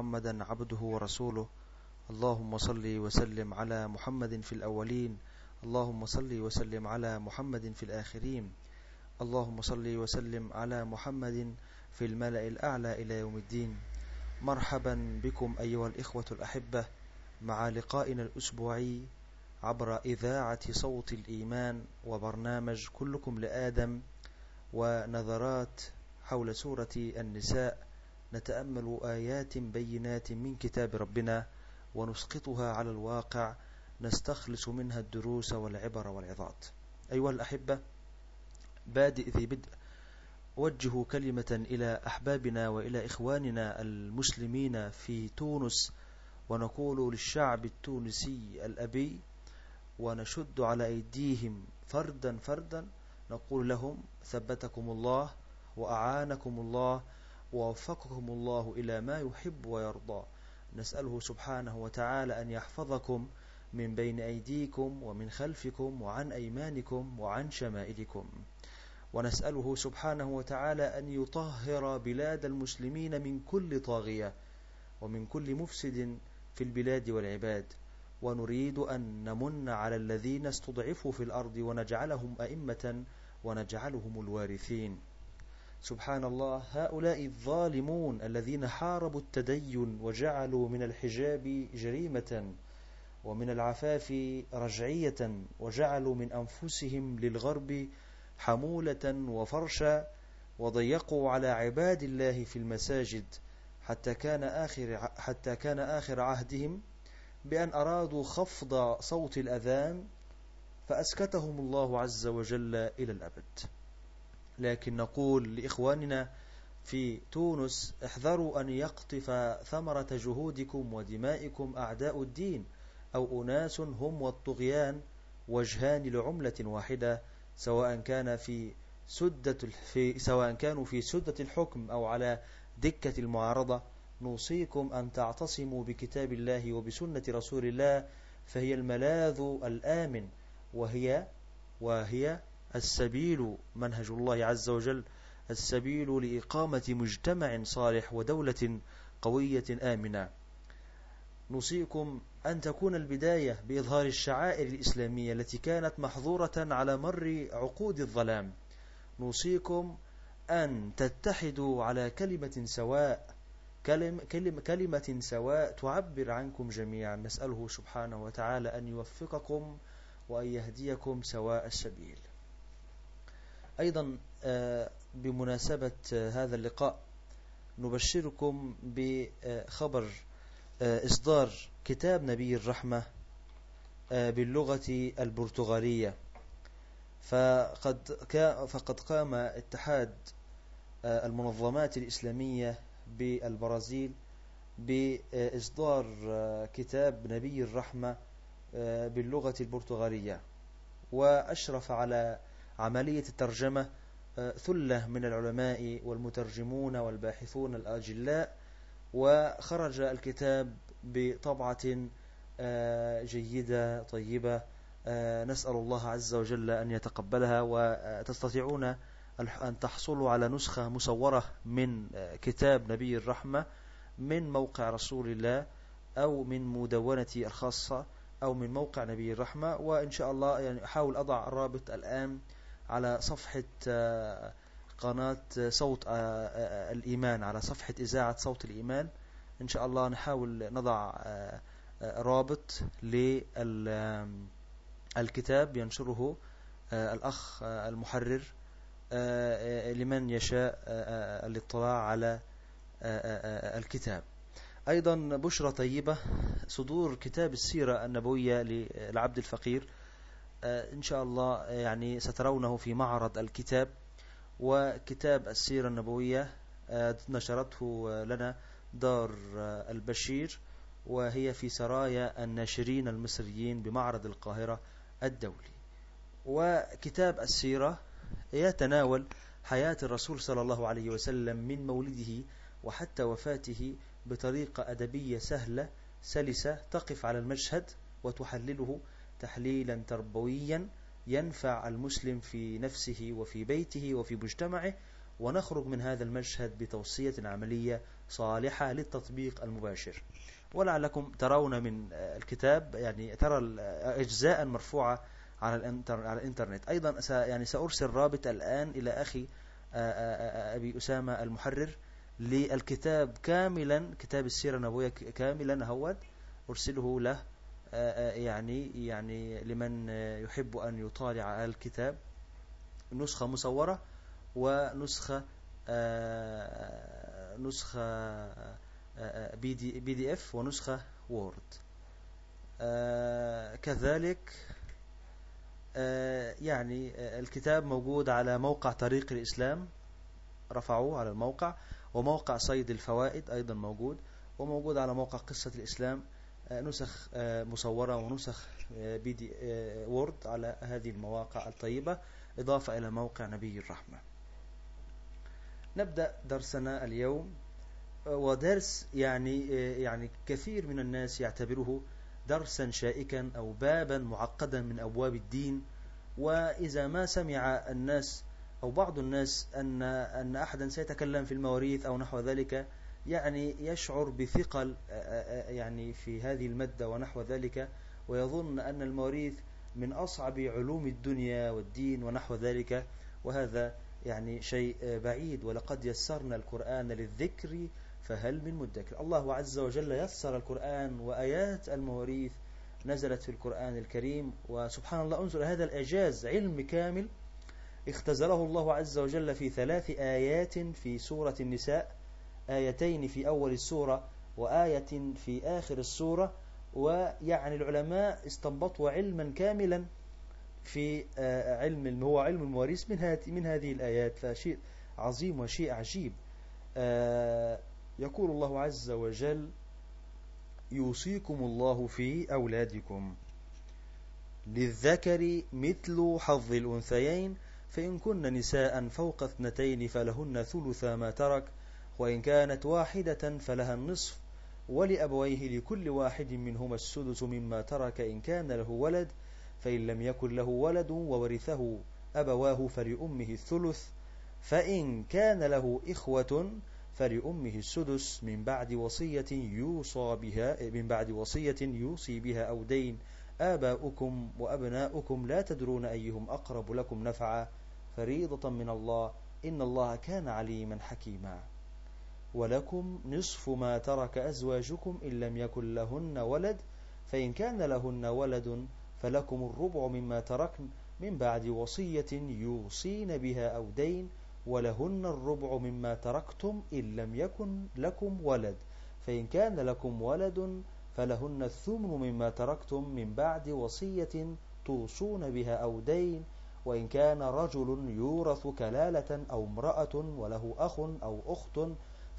محمدا عبده ورسوله. اللهم صل وسلم على محمد في الأولين. اللهم صل وسلم على محمد في الآخرين. اللهم صل وسلم على محمد في الملأ الأعلى إلى يوم الدين. مرحبا بكم أيها الإخوة الأحبة مع لقائنا الأسبوعي عبر إذاعة صوت الإيمان وبرنامج كلكم لآدم ونظرات حول سورة النساء. نتأمل آيات بينات من كتاب ربنا ونسقطها على الواقع نستخلص منها الدروس والعبر والعظات. أيها الأحبة بادئ ذي بدء. وجه كلمة إلى أحبابنا وإلى إخواننا المسلمين في تونس ونقول للشعب التونسي الأبي ونشد على أيديهم فردا فردا نقول لهم ثبتكم الله وأعانكم الله ووفقكم الله إلى ما يحب ويرضى. نسأله سبحانه وتعالى أن يحفظكم من بين أيديكم ومن خلفكم وعن أيمانكم وعن شمائلكم. ونسأله سبحانه وتعالى أن يطهر بلاد المسلمين من كل طاغية ومن كل مفسد في البلاد والعباد. ونريد أن نمن على الذين استضعفوا في الأرض ونجعلهم أئمة ونجعلهم الوارثين. سبحان الله هؤلاء الظالمون الذين حاربوا التدين وجعلوا من الحجاب جريمة ومن العفاف رجعية وجعلوا من أنفسهم للغرب حمولة وفرشا وضيقوا على عباد الله في المساجد حتى كان آخر حتى كان آخر عهدهم بأن أرادوا خفض صوت الأذان فأسكتهم الله عز وجل إلى الأبد. لكن نقول لإخواننا في تونس احذروا أن يقطف ثمرة جهودكم ودمائكم أعداء الدين أو أناس هم والطغيان وجهان لعملة واحدة سواء كان في سدة في سواء كانوا في سدة الحكم أو على دكة المعارضة. نوصيكم أن تعتصموا بكتاب الله وبسنة رسول الله فهي الملاذ الآمن وهي وهي السبيل منهج الله عز وجل السبيل لإقامة مجتمع صالح ودولة قوية آمنة. نوصيكم أن تكون البداية بإظهار الشعائر الإسلامية التي كانت محظورة على مر عقود الظلام. نوصيكم أن تتحدوا على كلمة سواء كلم كلم كلمة سواء تعبر عنكم جميعا. نسأله سبحانه وتعالى أن يوفقكم وأن يهديكم سواء السبيل. أيضا آه، بمناسبة آه، هذا اللقاء نبشركم بخبر آه، إصدار كتاب نبي الرحمة باللغة البرتغالية. فقد فقد قام اتحاد المنظمات الإسلامية بالبرازيل بإصدار كتاب نبي الرحمة باللغة البرتغالية. وأشرف على عملية الترجمة آه، ثلة من العلماء والمترجمون والباحثون الأجلاء وخرج الكتاب بطبعة آه، جيدة طيبة آه، نسأل الله عز وجل أن يتقبلها وتستطيعون أن تحصلوا على نسخة مصورة من كتاب نبي الرحمة من موقع رسول الله أو من مدونتي الخاصة أو من موقع نبي الرحمة. وإن شاء الله يعني أحاول أضع الرابط الآن على صفحة آه، قناة صوت آه، آه، الإيمان على صفحة إذاعة صوت الإيمان. إن شاء الله نحاول نضع رابط للكتاب ينشره الأخ المحرر لمن يشاء الاطلاع على الكتاب. أيضا بشرة طيبة صدور كتاب السيرة النبوية للعبد الفقير آه، إن شاء الله آه، يعني سترونه في معرض الكتاب وكتاب السيرة النبوية آه، نشرته لنا دار البشير وهي في سرايا الناشرين المصريين بمعرض القاهرة الدولي. وكتاب السيرة يتناول حياة الرسول صلى الله عليه وسلم من مولده وحتى وفاته بطريقة أدبية سهلة سلسة تقف على المشهد وتحلله تحليلا تربويا ينفع المسلم في نفسه وفي بيته وفي مجتمعه ونخرج من هذا المشهد بتوصية عملية صالحة للتطبيق المباشر. ولعلكم ترون من الكتاب يعني ترى أجزاء مرفوعة على الانتر على الإنترنت. أيضا يعني سأرسل رابط الآن إلى أخي أبي أسامة المحرر للكتاب كاملا كتاب السيرة النبوية كاملا هود أرسله له يعني يعني لمن يحب أن يطالع الكتاب. نسخة مصورة ونسخة نسخة PD, PDF ونسخة Word. كذلك يعني الكتاب موجود على موقع طريق الإسلام. رفعوه على الموقع. وموقع صيد الفوائد أيضا موجود. وموجود على موقع قصة الإسلام. نسخ مصورة ونسخ PD وورد على هذه المواقع الطيبة. إضافة إلى موقع نبي الرحمة. نبدأ درسنا اليوم. ودرس يعني يعني كثير من الناس يعتبره درسا شائكا أو بابا معقدا من أبواب الدين. وإذا ما سمع الناس أو بعض الناس أن أن أحدا سيتكلم في المواريث أو نحو ذلك يعني يشعر بثقل يعني في هذه المادة ونحو ذلك ويظن أن المواريث من أصعب علوم الدنيا والدين ونحو ذلك وهذا يعني شيء بعيد. ولقد يسرنا القرآن للذكر فهل من مدكر. الله عز وجل يسر القرآن وآيات المواريث نزلت في القرآن الكريم. وسبحان الله انظر هذا الإعجاز علم كامل اختزله الله عز وجل في ثلاث آيات في سورة النساء. آيتين في أول السورة وآية في آخر السورة ويعني العلماء استنبطوا علما كاملا في علم هو علم المواريث من هذه من هذه الآيات فشيء عظيم وشيء عجيب. يقول الله عز وجل يوصيكم الله في أولادكم. للذكر مثل حظ الأنثيين فإن كن نساء فوق اثنتين فلهن ثلث ما ترك وإن كانت واحدة فلها النصف ولأبويه لكل واحد منهما السدس مما ترك إن كان له ولد فإن لم يكن له ولد وورثه أبواه فلأمه الثلث فإن كان له إخوة فلأمه السدس من بعد وصية يوصى بها من بعد وصية يوصي بها أو دين آباؤكم وأبناؤكم لا تدرون أيهم أقرب لكم نفعا. فريضة من الله إن الله كان عليما حكيما. ولكم نصف ما ترك أزواجكم إن لم يكن لهن ولد فإن كان لهن ولد فلكم الربع مما تركن من بعد وصية يوصين بها أو دين ولهن الربع مما تركتم إن لم يكن لكم ولد. فإن كان لكم ولد فلهن الثمن مما تركتم من بعد وصية توصون بها أو دين وإن كان رجل يورث كلالة أو امرأة وله أخ أو أخت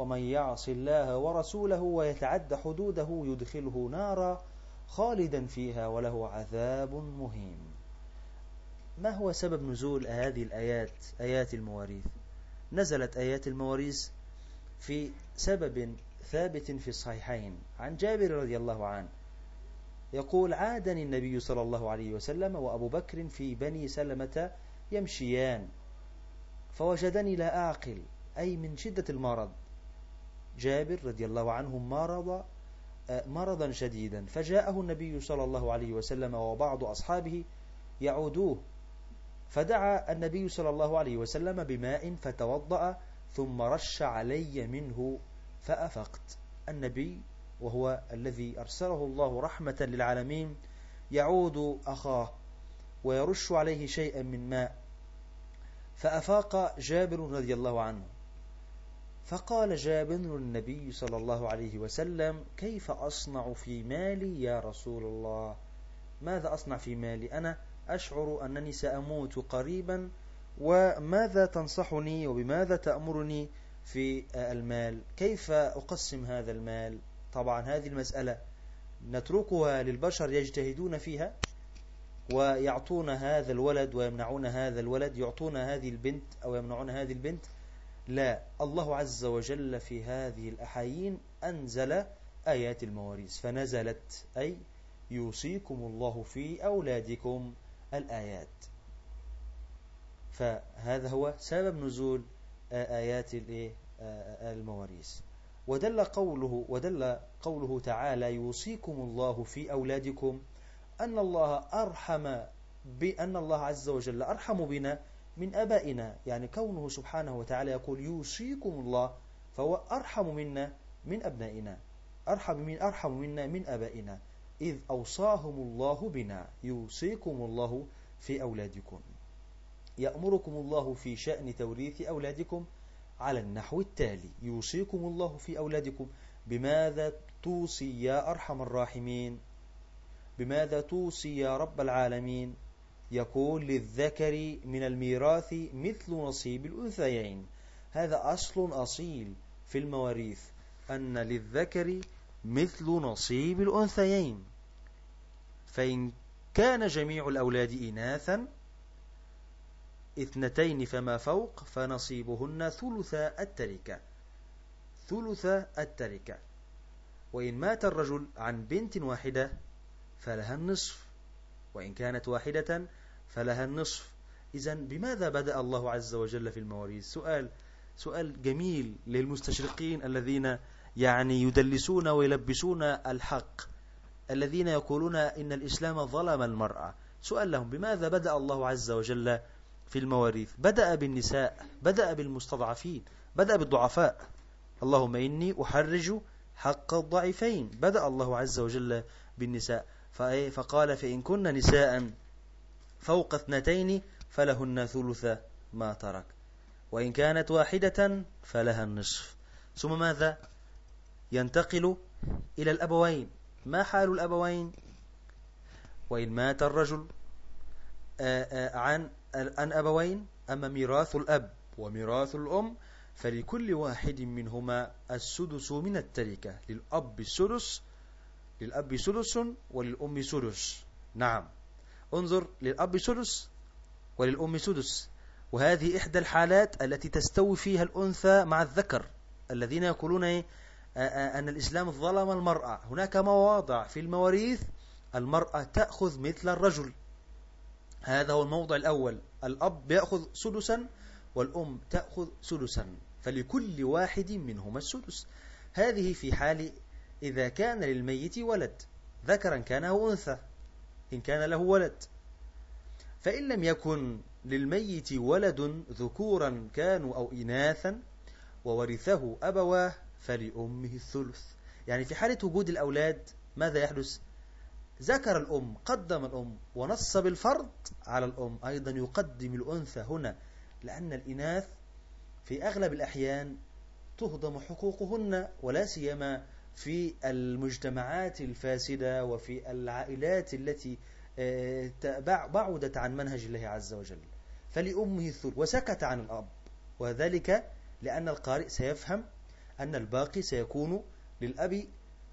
ومن يعص الله ورسوله ويتعد حدوده يدخله نارا خالدا فيها وله عذاب مهين. ما هو سبب نزول هذه الآيات آيات المواريث؟ نزلت آيات المواريث في سبب ثابت في الصحيحين. عن جابر رضي الله عنه يقول عادني النبي صلى الله عليه وسلم وأبو بكر في بني سلمة يمشيان فوجدني لا أعقل أي من شدة المرض. جابر رضي الله عنه مرض مرضا شديدا. فجاءه النبي صلى الله عليه وسلم وبعض أصحابه يعودوه. فدعا النبي صلى الله عليه وسلم بماء فتوضأ ثم رش علي منه فأفقت. النبي وهو الذي أرسله الله رحمة للعالمين يعود أخاه ويرش عليه شيئا من ماء. فأفاق جابر رضي الله عنه. فقال جابر للنبي صلى الله عليه وسلم كيف أصنع في مالي يا رسول الله؟ ماذا أصنع في مالي؟ أنا أشعر أنني سأموت قريبا وماذا تنصحني وبماذا تأمرني في المال؟ كيف أقسم هذا المال؟ طبعا هذه المسألة نتركها للبشر يجتهدون فيها ويعطون هذا الولد ويمنعون هذا الولد يعطون هذه البنت أو يمنعون هذه البنت لا الله عز وجل في هذه الأحايين أنزل آيات المواريث فنزلت أي يوصيكم الله في أولادكم الآيات. فهذا هو سبب نزول آيات المواريث. ودل قوله ودل قوله تعالى يوصيكم الله في أولادكم أن الله أرحم بأن الله عز وجل أرحم بنا من أبائنا. يعني كونه سبحانه وتعالى يقول يوصيكم الله فهو أرحم منا من أبنائنا أرحم من أرحم منا من أبائنا. إذ أوصاهم الله بنا يوصيكم الله في أولادكم. يأمركم الله في شأن توريث أولادكم على النحو التالي. يوصيكم الله في أولادكم. بماذا توصي يا أرحم الراحمين؟ بماذا توصي يا رب العالمين؟ يقول للذكر من الميراث مثل نصيب الأنثيين. هذا أصل أصيل في المواريث أن للذكر مثل نصيب الأنثيين. فإن كان جميع الأولاد إناثا اثنتين فما فوق فنصيبهن ثلث التركة. ثلث التركة. وإن مات الرجل عن بنت واحدة فلها النصف. وإن كانت واحدة فلها النصف. إذا بماذا بدأ الله عز وجل في المواريث؟ سؤال سؤال جميل للمستشرقين الذين يعني يدلسون ويلبسون الحق الذين يقولون إن الإسلام ظلم المرأة. سؤال لهم بماذا بدأ الله عز وجل في المواريث؟ بدأ بالنساء بدأ بالمستضعفين بدأ بالضعفاء. اللهم إني أحرج حق الضعيفين. بدأ الله عز وجل بالنساء. فقال فإن كن نساء فوق اثنتين فلهن ثلث ما ترك. وإن كانت واحدة فلها النصف. ثم ماذا؟ ينتقل إلى الأبوين. ما حال الأبوين؟ وإن مات الرجل عن عن أبوين أما ميراث الأب وميراث الأم فلكل واحد منهما السدس من التركة. للأب السدس للأب سدس وللأم سدس. نعم. انظر للأب سدس وللأم سدس. وهذه إحدى الحالات التي تستوي فيها الأنثى مع الذكر الذين يقولون إيه؟ أن الإسلام ظلم المرأة. هناك مواضع في المواريث المرأة تأخذ مثل الرجل. هذا هو الموضع الأول. الأب يأخذ سدسا والأم تأخذ سدسا. فلكل واحد منهما السدس. هذه في حال إذا كان للميت ولد ذكرا كان أو أنثى. إن كان له ولد. فإن لم يكن للميت ولد ذكورا كانوا أو إناثا وورثه أبواه فلأمه الثلث. يعني في حالة وجود الأولاد ماذا يحدث؟ ذكر الأم قدم الأم ونص بالفرض على الأم. أيضا يقدم الأنثى هنا لأن الإناث في أغلب الأحيان تهضم حقوقهن ولا سيما في المجتمعات الفاسدة وفي العائلات التي آه، بعدت عن منهج الله عز وجل. فلأمه الثلث وسكت عن الأب. وذلك لأن القارئ سيفهم أن الباقي سيكون للأب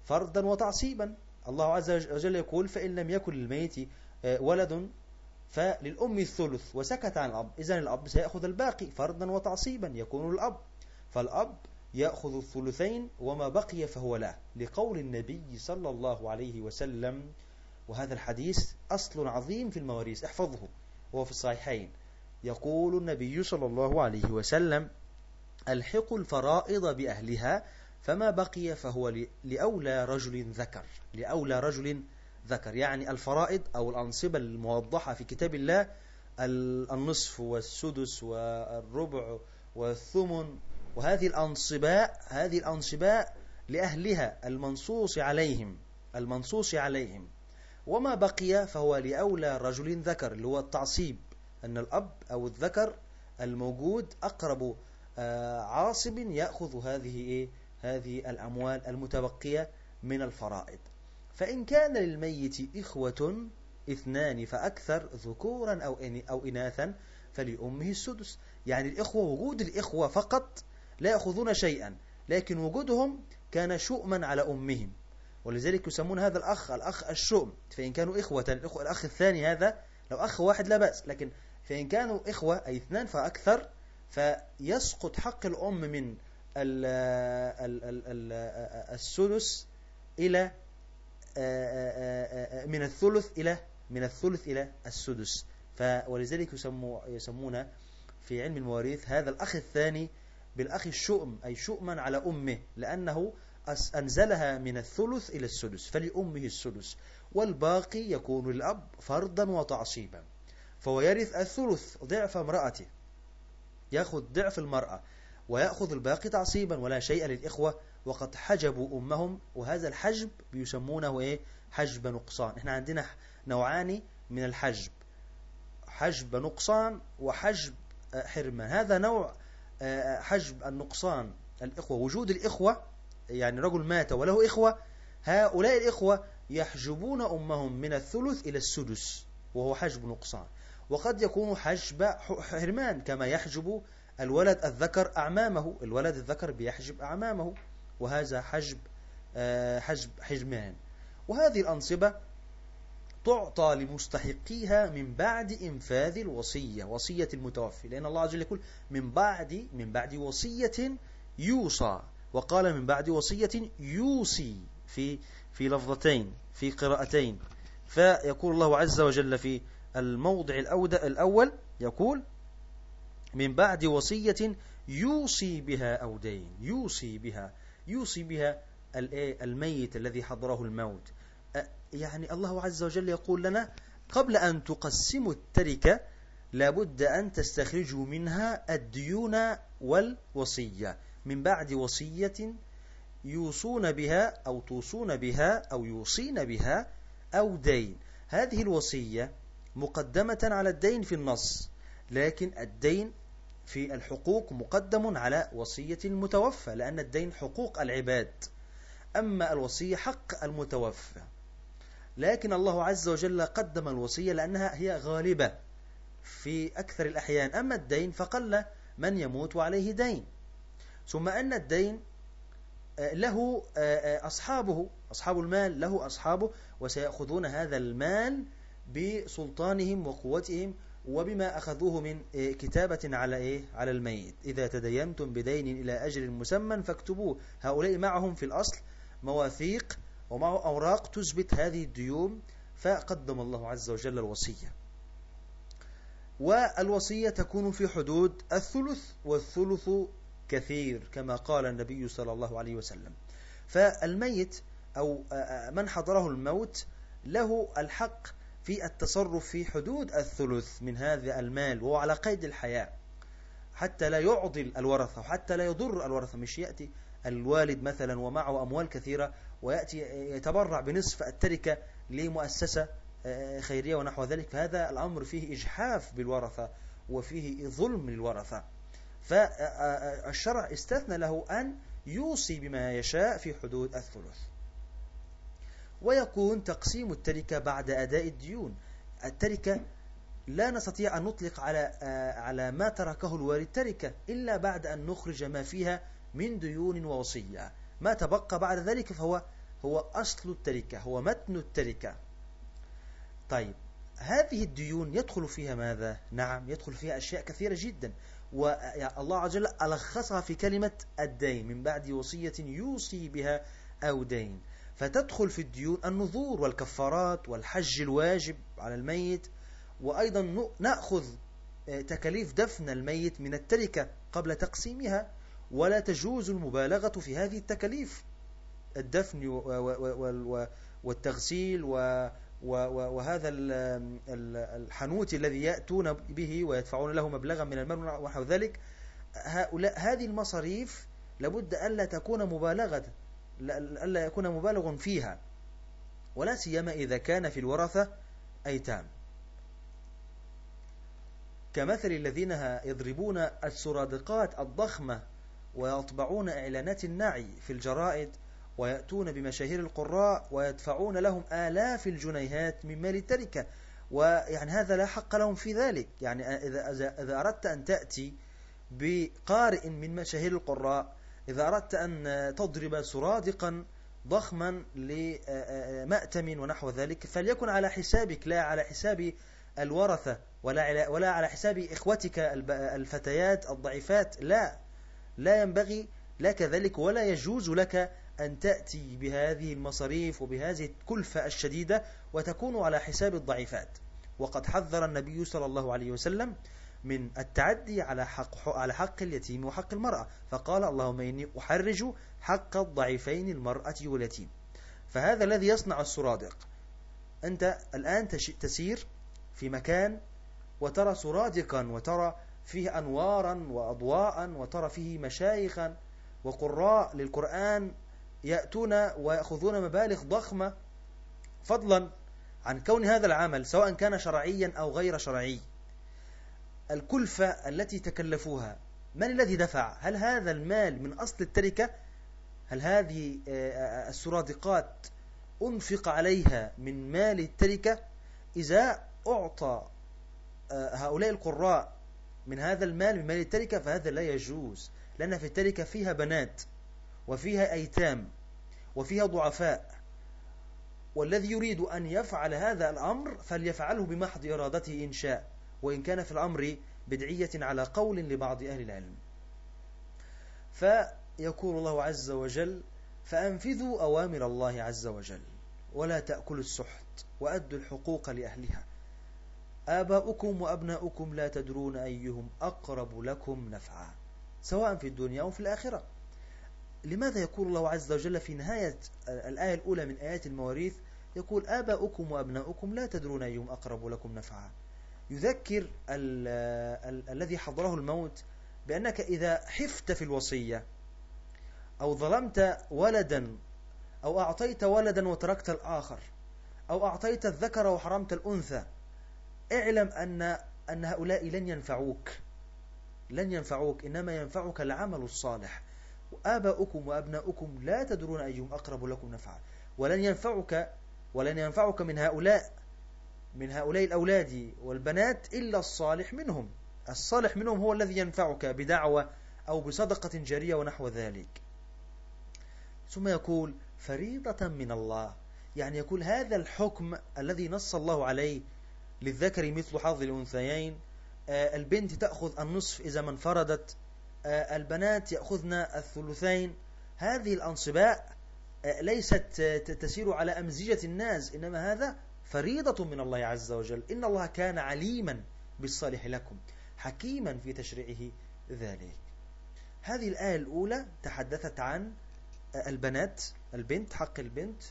فرضا وتعصيبا. الله عز وجل يقول فإن لم يكن للميت آه، ولد فللأم الثلث. وسكت عن الأب. إذن الأب سيأخذ الباقي فرضا وتعصيبا يكون الأب فالأب يأخذ الثلثين وما بقي فهو له لقول النبي صلى الله عليه وسلم وهذا الحديث أصل عظيم في المواريث احفظه وهو في الصحيحين. يقول النبي صلى الله عليه وسلم ألحقوا الفرائض بأهلها فما بقي فهو لأولى رجل ذكر لأولى رجل ذكر يعني الفرائض أو الأنصبة الموضحة في كتاب الله النصف والسدس والربع والثمن وهذه الأنصباء هذه الأنصباء لأهلها المنصوص عليهم المنصوص عليهم. وما بقي فهو لأولى رجل ذكر اللي هو التعصيب أن الأب أو الذكر الموجود أقرب آه، عاصب يأخذ هذه إيه؟ هذه الأموال المتبقية من الفرائض. فإن كان للميت إخوة اثنان فأكثر ذكورا أو أو إناثا فلأمه السدس. يعني الإخوة وجود الإخوة فقط لا يأخذون شيئا لكن وجودهم كان شؤما على أمهم. ولذلك يسمون هذا الأخ الأخ الشؤم. فإن كانوا إخوة الأخ الثاني هذا لو أخ واحد لا بأس لكن فإن كانوا إخوة أي اثنان فأكثر فيسقط حق الأم من السدس إلى من الثلث إلى من الثلث إلى السدس. ولذلك يسمو يسمون في علم المواريث هذا الأخ الثاني بالأخ الشؤم أي شؤما على أمه لأنه أنزلها من الثلث إلى السدس فلأمه السدس والباقي يكون للأب فرضا وتعصيبا. فهو يرث الثلث ضعف امرأته يأخذ ضعف المرأة ويأخذ الباقي تعصيبا ولا شيء للإخوة وقد حجبوا أمهم وهذا الحجب بيسمونه إيه؟ حجب نقصان. إحنا عندنا نوعان من الحجب حجب نقصان وحجب حرمان. هذا نوع حجب النقصان الإخوة وجود الإخوة يعني رجل مات وله إخوة هؤلاء الإخوة يحجبون أمهم من الثلث إلى السدس وهو حجب نقصان. وقد يكون حجب حرمان كما يحجب الولد الذكر أعمامه الولد الذكر بيحجب أعمامه وهذا حجب آه، حجب حجمان وهذه الأنصبة تعطى لمستحقيها من بعد إنفاذ الوصية وصية المتوفي. لأن الله عز وجل يقول من بعد من بعد وصية يوصى. وقال من بعد وصية يوصي في في لفظتين في قراءتين. فيقول الله عز وجل في الموضع الأول يقول من بعد وصية يوصي بها أو دين. يوصي بها يوصي بها الميت الذي حضره الموت. يعني الله عز وجل يقول لنا قبل أن تقسموا التركة لابد أن تستخرجوا منها الديون والوصية. من بعد وصية يوصون بها أو توصون بها أو يوصين بها أو دين. هذه الوصية مقدمة على الدين في النص لكن الدين في الحقوق مقدم على وصية المتوفى لأن الدين حقوق العباد. أما الوصية حق المتوفى. لكن الله عز وجل قدم الوصية لأنها هي غالبة في أكثر الأحيان. أما الدين فقل من يموت وعليه دين. ثم أن الدين آه، له آه، آه، أصحابه أصحاب المال له أصحابه وسيأخذون هذا المال بسلطانهم وقوتهم وبما أخذوه من كتابة على إيه؟ على الميت. إذا تدينتم بدين إلى أجل مسمى فاكتبوه. هؤلاء معهم في الأصل مواثيق ومعه أوراق تثبت هذه الديون فقدم الله عز وجل الوصية. والوصية تكون في حدود الثلث والثلث كثير كما قال النبي صلى الله عليه وسلم. فالميت أو من حضره الموت له الحق في التصرف في حدود الثلث من هذا المال وهو على قيد الحياة. حتى لا يعضل الورثة وحتى لا يضر الورثة مش يأتي الوالد مثلا ومعه أموال كثيرة ويأتي يتبرع بنصف التركة لمؤسسة خيرية ونحو ذلك فهذا الأمر فيه إجحاف بالورثة وفيه ظلم للورثة. فالشرع استثنى له أن يوصي بما يشاء في حدود الثلث. ويكون تقسيم التركة بعد أداء الديون. التركة لا نستطيع أن نطلق على على ما تركه الوالد تركة إلا بعد أن نخرج ما فيها من ديون ووصية. ما تبقى بعد ذلك فهو هو أصل التركة هو متن التركة. طيب هذه الديون يدخل فيها ماذا؟ نعم يدخل فيها أشياء كثيرة جدا. والله عز وجل ألخصها في كلمة الدين من بعد وصية يوصي بها أو دين. فتدخل في الديون النذور والكفارات والحج الواجب على الميت. وأيضا نأخذ آه، تكاليف دفن الميت من التركة قبل تقسيمها. ولا تجوز المبالغة في هذه التكاليف. الدفن والتغسيل وهذا الحنوت الذي يأتون به ويدفعون له مبلغا من المال ونحو ذلك. هؤلاء هذه المصاريف لابد ألا تكون مبالغة ألا يكون مبالغ فيها ولا سيما إذا كان في الورثة أيتام. كمثل الذين يضربون السرادقات الضخمة ويطبعون إعلانات النعي في الجرائد ويأتون بمشاهير القراء ويدفعون لهم آلاف الجنيهات من مال التركة. ويعني هذا لا حق لهم في ذلك. يعني إذا, إذا أردت أن تأتي بقارئ من مشاهير القراء إذا أردت أن تضرب سرادقا ضخما لمأتم ونحو ذلك فليكن على حسابك لا على حساب الورثة ولا ولا على حساب إخوتك الفتيات الضعيفات لا. لا ينبغي لك ذلك ولا يجوز لك أن تأتي بهذه المصاريف وبهذه الكلفة الشديدة وتكون على حساب الضعيفات. وقد حذر النبي صلى الله عليه وسلم من التعدي على حق على حق اليتيم وحق المرأة فقال اللهم إني أحرج حق الضعيفين المرأة واليتيم. فهذا الذي يصنع السرادق. أنت الآن تسير في مكان وترى سرادقا وترى فيه أنوارا وأضواء وترى فيه مشايخا وقراء للقرآن يأتون ويأخذون مبالغ ضخمة فضلا عن كون هذا العمل سواء كان شرعيا أو غير شرعي. الكلفة التي تكلفوها من الذي دفع؟ هل هذا المال من أصل التركة؟ هل هذه آه، السرادقات أنفق عليها من مال التركة؟ إذا أعطى آه، هؤلاء القراء من هذا المال من مال التركة فهذا لا يجوز لأن في التركة فيها بنات وفيها أيتام وفيها ضعفاء. والذي يريد أن يفعل هذا الأمر فليفعله بمحض إرادته إن شاء وإن كان في الأمر بدعية على قول لبعض أهل العلم. فيقول الله عز وجل فأنفذوا أوامر الله عز وجل ولا تأكلوا السحت وأدوا الحقوق لأهلها. آباؤكم وأبناؤكم لا تدرون أيهم أقرب لكم نفعا سواء في الدنيا أو في الآخرة. لماذا يقول الله عز وجل في نهاية الآية الأولى من آيات المواريث؟ يقول آباؤكم وأبناؤكم لا تدرون أيهم أقرب لكم نفعا. يذكر ال ال الذي حضره الموت بأنك إذا حفت في الوصية أو ظلمت ولدا أو أعطيت ولدا وتركت الآخر أو أعطيت الذكر وحرمت الأنثى اعلم أن أن هؤلاء لن ينفعوك. لن ينفعوك. إنما ينفعك العمل الصالح. وآباؤكم وأبناؤكم لا تدرون أيهم أقرب لكم نفعا. ولن ينفعك ولن ينفعك من هؤلاء من هؤلاء الأولاد والبنات إلا الصالح منهم. الصالح منهم هو الذي ينفعك بدعوة أو بصدقة جارية ونحو ذلك. ثم يقول فريضة من الله. يعني يقول هذا الحكم الذي نص الله عليه للذكر مثل حظ الأنثيين. آه، البنت تأخذ النصف إذا ما انفردت. آه، البنات يأخذن الثلثين. هذه الأنصباء آه، ليست تسير على أمزجة الناس إنما هذا فريضة من الله عز وجل. إن الله كان عليما بالصالح لكم حكيما في تشريعه ذلك. هذه الآية الأولى تحدثت عن البنات البنت حق البنت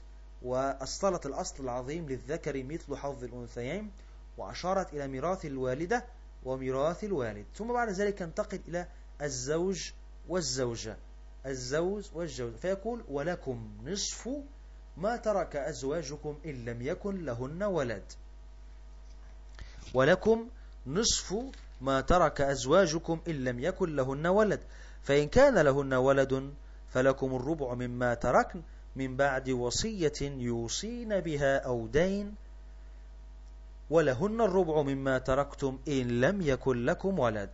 وأصلت الأصل العظيم للذكر مثل حظ الأنثيين. وأشارت إلى ميراث الوالدة وميراث الوالد. ثم بعد ذلك ينتقل إلى الزوج والزوجة. الزوج والزوجة فيقول ولكم نصف ما ترك أزواجكم إن لم يكن لهن ولد. ولكم نصف ما ترك أزواجكم إن لم يكن لهن ولد. فإن كان لهن ولد فلكم الربع مما تركن من بعد وصية يوصين بها أو دين ولهن الربع مما تركتم إن لم يكن لكم ولد.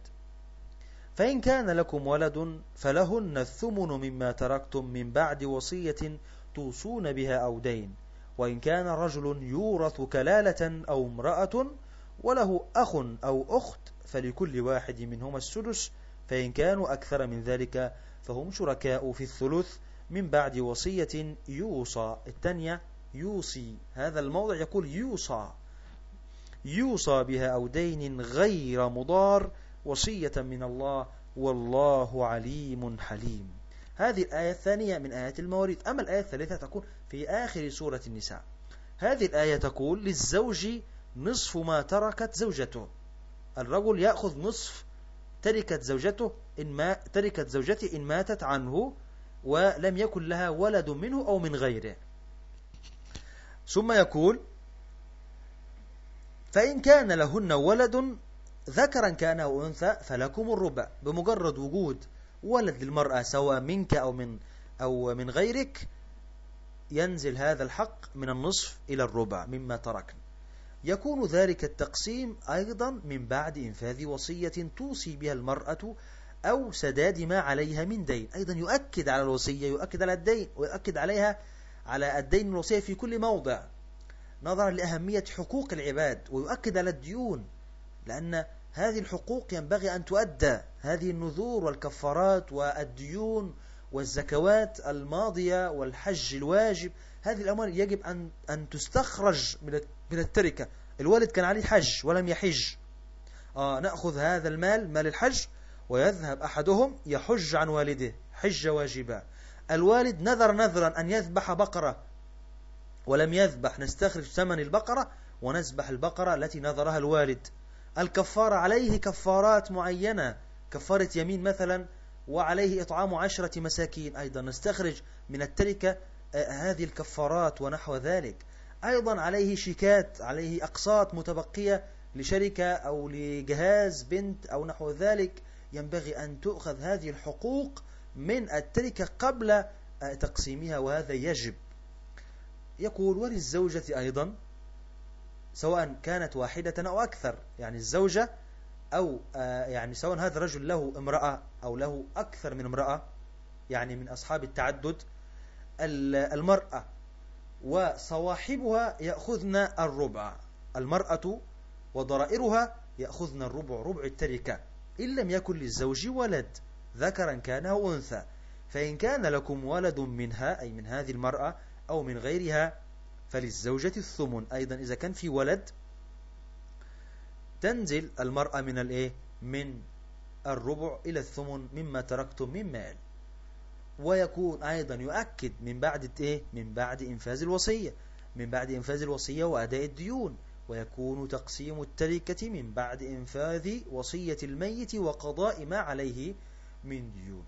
فإن كان لكم ولد فلهن الثمن مما تركتم من بعد وصية توصون بها أو دين. وإن كان رجل يورث كلالة أو امرأة وله أخ أو أخت فلكل واحد منهما السدس. فإن كانوا أكثر من ذلك فهم شركاء في الثلث من بعد وصية يوصى. الثانية يوصي. هذا الموضع يقول يوصى. يوصى بها أو دين غير مضار وصية من الله والله عليم حليم. هذه الآية الثانية من آيات المواريث. أما الآية الثالثة تكون في آخر سورة النساء. هذه الآية تقول للزوج نصف ما تركت زوجته. الرجل يأخذ نصف تركت زوجته إن ما تركت زوجته إن ماتت عنه ولم يكن لها ولد منه أو من غيره. ثم يقول فإن كان لهن ولد ذكرا كان أو أنثى فلكم الربع. بمجرد وجود ولد للمرأة سواء منك أو من أو من غيرك ينزل هذا الحق من النصف إلى الربع مما تركن. يكون ذلك التقسيم أيضا من بعد إنفاذ وصية توصي بها المرأة أو سداد ما عليها من دين. أيضا يؤكد على الوصية يؤكد على الدين ويؤكد عليها على الدين الوصية في كل موضع. نظرا لأهمية حقوق العباد ويؤكد على الديون لأن هذه الحقوق ينبغي أن تؤدى هذه النذور والكفارات والديون والزكوات الماضية والحج الواجب. هذه الأموال يجب أن أن تستخرج من التركة. الوالد كان عليه حج ولم يحج. آه نأخذ هذا المال مال الحج ويذهب أحدهم يحج عن والده حج واجبا. الوالد نذر نذرا أن يذبح بقرة. ولم يذبح نستخرج ثمن البقرة ونذبح البقرة التي نذرها الوالد. الكفارة عليه كفارات معينة كفارة يمين مثلا وعليه إطعام عشرة مساكين. أيضا نستخرج من التركة آه، هذه الكفارات ونحو ذلك. أيضا عليه شيكات عليه أقساط متبقية لشركة أو لجهاز بنت أو نحو ذلك. ينبغي أن تؤخذ هذه الحقوق من التركة قبل آه، تقسيمها وهذا يجب. يقول وللزوجة أيضا سواء كانت واحدة أو أكثر يعني الزوجة أو آه، يعني سواء هذا الرجل له امرأة أو له أكثر من امرأة يعني من أصحاب التعدد المرأة وصواحبها يأخذن الربع المرأة وضرائرها يأخذن الربع ربع التركة إن لم يكن للزوج ولد ذكرا كان أو أنثى فإن كان لكم ولد منها أي من هذه المرأة أو من غيرها فللزوجة الثمن. أيضا إذا كان في ولد تنزل المرأة من الإيه من الربع إلى الثمن مما تركتم من مال. ويكون أيضا يؤكد من بعد إيه؟ من بعد إنفاذ الوصية من بعد إنفاذ الوصية وأداء الديون. ويكون تقسيم التركة من بعد إنفاذ وصية الميت وقضاء ما عليه من ديون.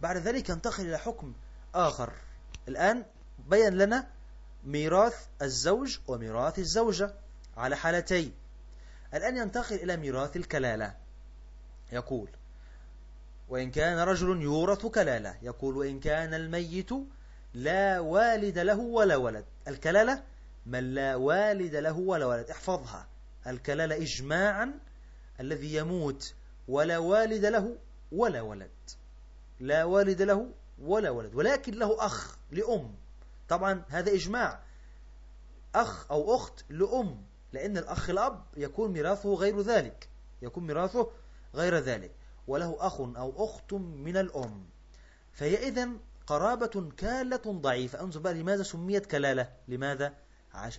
بعد ذلك ينتقل إلى حكم آخر. الآن بين لنا ميراث الزوج وميراث الزوجة على حالتين. الآن ينتقل إلى ميراث الكلالة. يقول وإن كان رجل يورث كلالة. يقول وإن كان الميت لا والد له ولا ولد. الكلالة من لا والد له ولا ولد. احفظها. الكلالة إجماعا الذي يموت ولا والد له ولا ولد. لا والد له ولا ولد ولكن له أخ لأم. طبعا هذا إجماع. أخ أو أخت لأم لأن الأخ الأب يكون ميراثه غير ذلك يكون ميراثه غير ذلك. وله أخ أو أخت من الأم. فهي إذن قرابة كالة ضعيفة. انظر بقى لماذا سميت كلالة. لماذا؟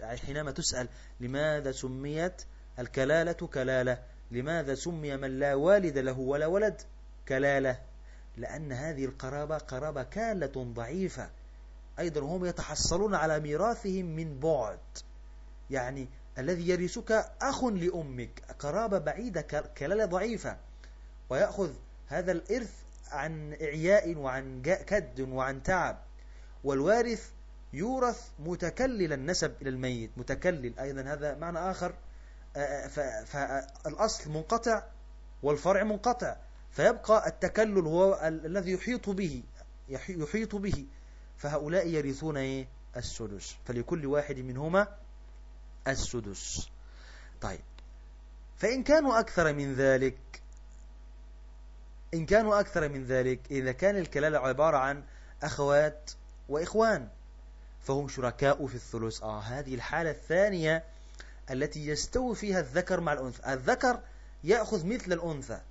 حينما تسأل. لماذا سميت الكلالة كلالة؟ لماذا سمي من لا والد له ولا ولد كلالة؟ لأن هذه القرابة قرابة كالة ضعيفة. أيضا هم يتحصلون على ميراثهم من بعد. يعني الذي يرثك أخ لأمك قرابة بعيدة كلالة ضعيفة ويأخذ هذا الإرث عن إعياء وعن كد وعن تعب. والوارث يورث متكلل النسب إلى الميت متكلل. أيضا هذا معنى آخر. فالأصل منقطع والفرع منقطع فيبقى التكلل هو الذي يحيط به يحيط به. فهؤلاء يرثون إيه؟ السدس. فلكل واحد منهما السدس. طيب. فإن كانوا أكثر من ذلك إن كانوا أكثر من ذلك إذا كان الكلالة عبارة عن أخوات وإخوان فهم شركاء في الثلث. آه هذه الحالة الثانية التي يستوي فيها الذكر مع الأنثى. الذكر يأخذ مثل الأنثى.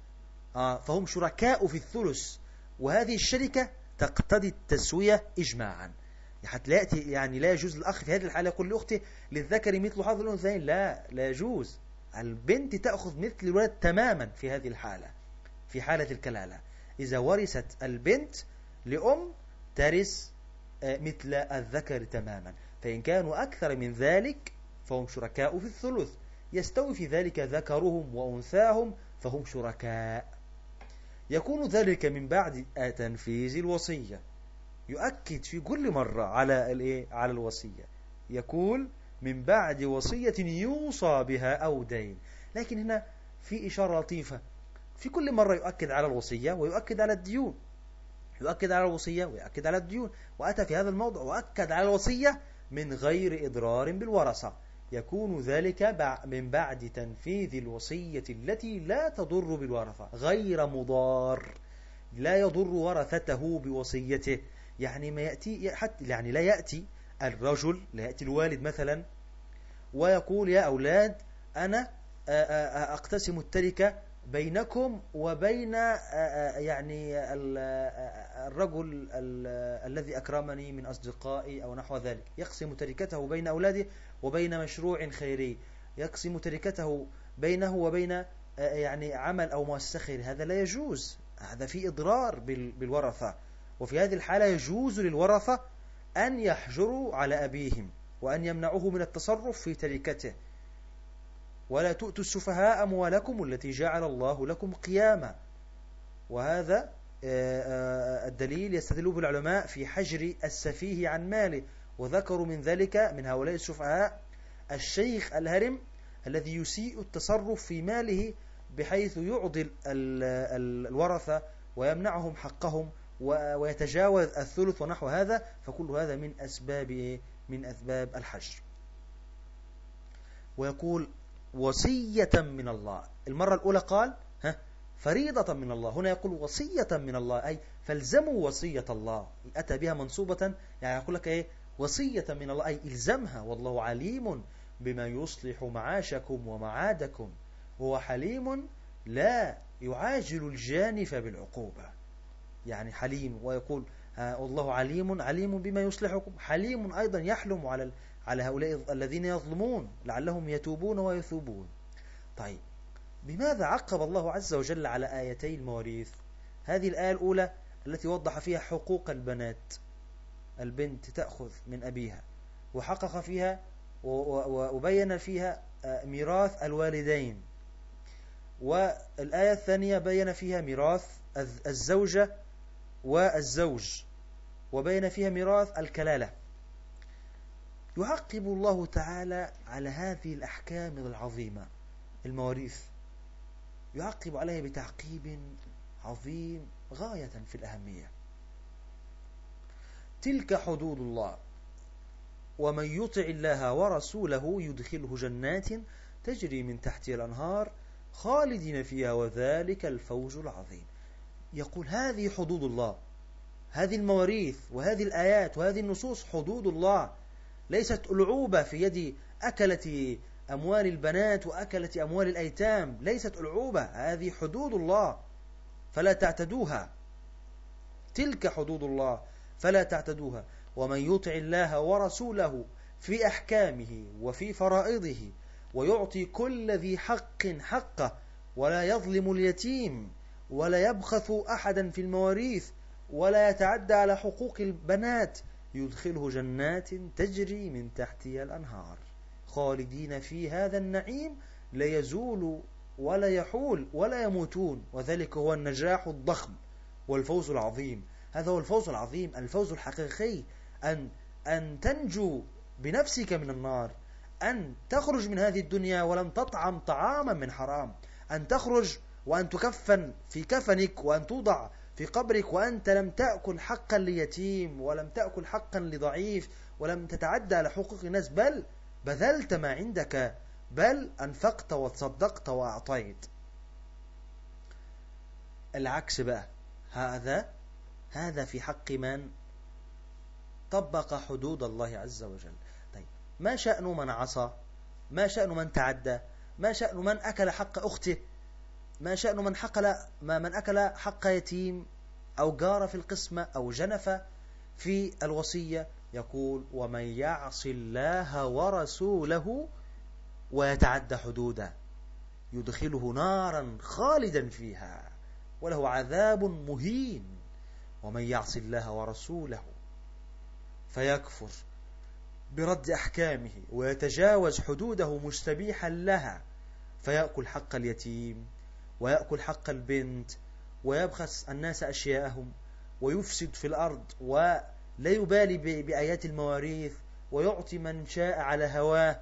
آه فهم شركاء في الثلث. وهذه الشركة تقتضي التسوية إجماعا. يأتي يعني لا يجوز الأخ في هذه الحالة يقول لأختي للذكر مثل حظ الأنثيين. لا لا يجوز. البنت تأخذ مثل الولد تماما في هذه الحالة في حالة الكلالة. إذا ورثت البنت لأم ترث آه، مثل الذكر تماما. فإن كانوا أكثر من ذلك فهم شركاء في الثلث. يستوي في ذلك ذكرهم وأنثاهم فهم شركاء. يكون ذلك من بعد تنفيذ الوصية. يؤكد في كل مرة على الإيه؟ على الوصية. يقول من بعد وصية يوصى بها أو دين. لكن هنا في إشارة لطيفة. في كل مرة يؤكد على الوصية ويؤكد على الديون. يؤكد على الوصية ويؤكد على الديون. وأتى في هذا الموضع وأكد على الوصية من غير إضرار بالورثة يكون ذلك من بعد تنفيذ الوصية التي لا تضر بالورثة غير مضار لا يضر ورثته بوصيته. يعني ما يأتي حتى يعني لا يأتي الرجل لا يأتي الوالد مثلا ويقول يا أولاد أنا أقتسم التركة بينكم وبين يعني الرجل الذي أكرمني من أصدقائي أو نحو ذلك. يقسم تركته بين أولاده وبين مشروع خيري. يقسم تركته بينه وبين يعني عمل أو مؤسسة خيري هذا لا يجوز. هذا في إضرار بالورثة. وفي هذه الحالة يجوز للورثة أن يحجروا على أبيهم وأن يمنعوه من التصرف في تركته. ولا تؤتوا السفهاء أموالكم التي جعل الله لكم قياما. وهذا آه، آه، الدليل يستدل بالعلماء في حجر السفيه عن ماله. وذكروا من ذلك من هؤلاء السفهاء الشيخ الهرم الذي يسيء التصرف في ماله بحيث يعضل الورثة ويمنعهم حقهم ويتجاوز الثلث ونحو هذا فكل هذا من أسباب من أسباب الحجر ويقول وصية من الله. المرة الأولى قال ها فريضة من الله. هنا يقول وصية من الله. أي فالزموا وصية الله. أتى بها منصوبة يعني يقول لك إيه؟ وصية من الله أي إلزمها والله عليم بما يصلح معاشكم ومعادكم. هو حليم لا يعاجل الجانف بالعقوبة. يعني حليم ويقول والله عليم عليم بما يصلحكم. حليم أيضا يحلم على على هؤلاء الذين يظلمون لعلهم يتوبون ويثوبون. طيب بماذا عقب الله عز وجل على آيتي المواريث؟ هذه الآية الأولى التي وضح فيها حقوق البنات. البنت تأخذ من أبيها وحقق فيها وبين فيها آه، ميراث الوالدين. والآية الثانية بين فيها ميراث الزوجة والزوج وبين فيها ميراث الكلالة. يعقب الله تعالى على هذه الأحكام العظيمة المواريث. يعقب عليها بتعقيب عظيم غاية في الأهمية. تلك حدود الله. ومن يطع الله ورسوله يدخله جنات تجري من تحتها الأنهار خالدين فيها وذلك الفوز العظيم. يقول هذه حدود الله هذه المواريث وهذه الآيات وهذه النصوص حدود الله. ليست ألعوبة في يد أكلة أموال البنات وأكلة أموال الأيتام. ليست ألعوبة هذه حدود الله. فلا تعتدوها. تلك حدود الله. فلا تعتدوها. ومن يطع الله ورسوله في أحكامه وفي فرائضه ويعطي كل ذي حق حقه ولا يظلم اليتيم ولا يبخث أحدا في المواريث ولا يتعدى على حقوق البنات يدخله جنات تجري من تحتها الأنهار. خالدين في هذا النعيم لا يزول ولا يحول ولا يموتون. وذلك هو النجاح الضخم والفوز العظيم. هذا هو الفوز العظيم الفوز الحقيقي. أن أن تنجو بنفسك من النار أن تخرج من هذه الدنيا ولم تطعم طعاما من حرام أن تخرج وأن تكفن في كفنك وأن توضع في قبرك وأنت لم تأكل حقا ليتيم ولم تأكل حقا لضعيف ولم تتعدى على حقوق الناس بل بذلت ما عندك بل أنفقت وتصدقت وأعطيت. العكس بقى هذا هذا في حق من طبق حدود الله عز وجل. طيب ما شأن من عصى؟ ما شأن من تعدى؟ ما شأن من أكل حق أخته؟ ما شأن من حقل ما من أكل حق يتيم أو جار في القسمة أو جنف في الوصية؟ يقول ومن يعص الله ورسوله ويتعدى حدوده يدخله نارا خالدا فيها وله عذاب مهين. ومن يعص الله ورسوله فيكفر برد أحكامه ويتجاوز حدوده مستبيحا لها فيأكل حق اليتيم ويأكل حق البنت ويبخس الناس أشياءهم ويفسد في الأرض ولا يبالي بآيات المواريث ويعطي من شاء على هواه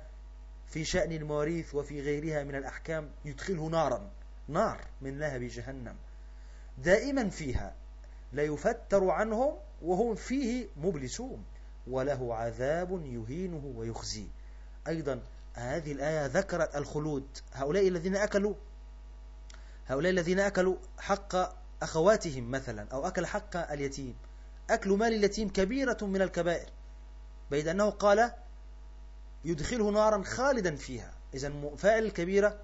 في شأن المواريث وفي غيرها من الأحكام يدخله نارا نار من لهب جهنم. دائما فيها لا يفتر عنهم وهم فيه مبلسون وله عذاب يهينه ويخزيه أيضا هذه الآية ذكرت الخلود. هؤلاء الذين أكلوا هؤلاء الذين أكلوا حق أخواتهم مثلا أو أكل حق اليتيم. أكل مال اليتيم كبيرة من الكبائر بيد أنه قال يدخله نارا خالدا فيها. إذا فاعل الكبيرة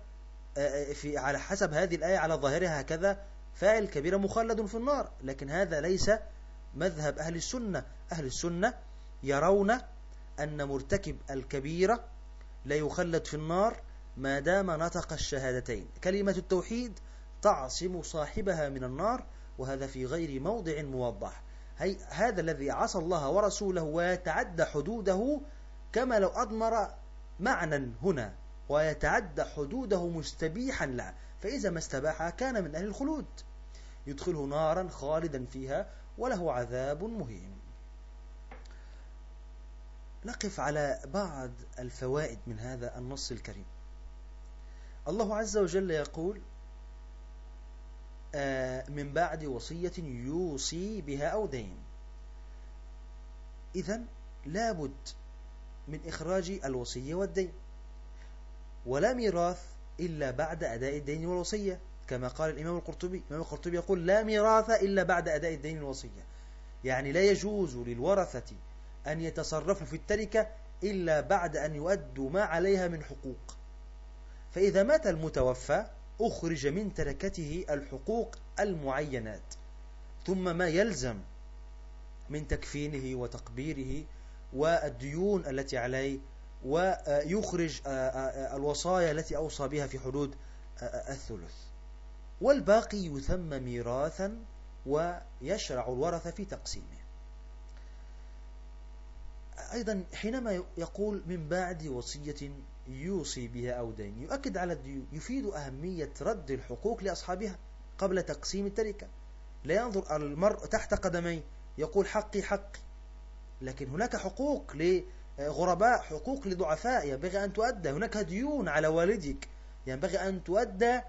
آه، آه، في على حسب هذه الآية على ظاهرها هكذا فاعل كبيرة مخلد في النار لكن هذا ليس مذهب أهل السنة. أهل السنة يرون أن مرتكب الكبيرة لا يخلد في النار ما دام نطق الشهادتين. كلمة التوحيد تعصم صاحبها من النار وهذا في غير موضع موضح. هي هذا الذي عصى الله ورسوله ويتعدى حدوده كما لو أضمر معنى هنا ويتعدى حدوده مستبيحا له. فإذا ما استباحها كان من أهل الخلود. يدخله نارا خالدا فيها وله عذاب مهين. نقف على بعض الفوائد من هذا النص الكريم. الله عز وجل يقول آه، من بعد وصية يوصي بها أو دين. إذا لابد من إخراج الوصية والدين. ولا ميراث إلا بعد أداء الدين والوصية. كما قال الإمام القرطبي الإمام القرطبي يقول لا ميراث إلا بعد أداء الدين والوصية. يعني لا يجوز للورثة أن يتصرفوا في التركة إلا بعد أن يؤدوا ما عليها من حقوق. فإذا مات المتوفى أخرج من تركته الحقوق المعينات. ثم ما يلزم من تكفينه وتقبيره والديون التي عليه ويخرج الوصايا التي أوصى بها في حدود الثلث. والباقي يثم ميراثا ويشرع الورثة في تقسيمه. أيضا حينما يقول من بعد وصية يوصي بها أو دين يؤكد على الديون يفيد أهمية رد الحقوق لأصحابها قبل تقسيم التركة. لا ينظر المرء تحت قدمي يقول حقي حقي. لكن هناك حقوق لغرباء حقوق لضعفاء ينبغي أن تؤدى. هناك ديون على والدك. ينبغي أن تؤدى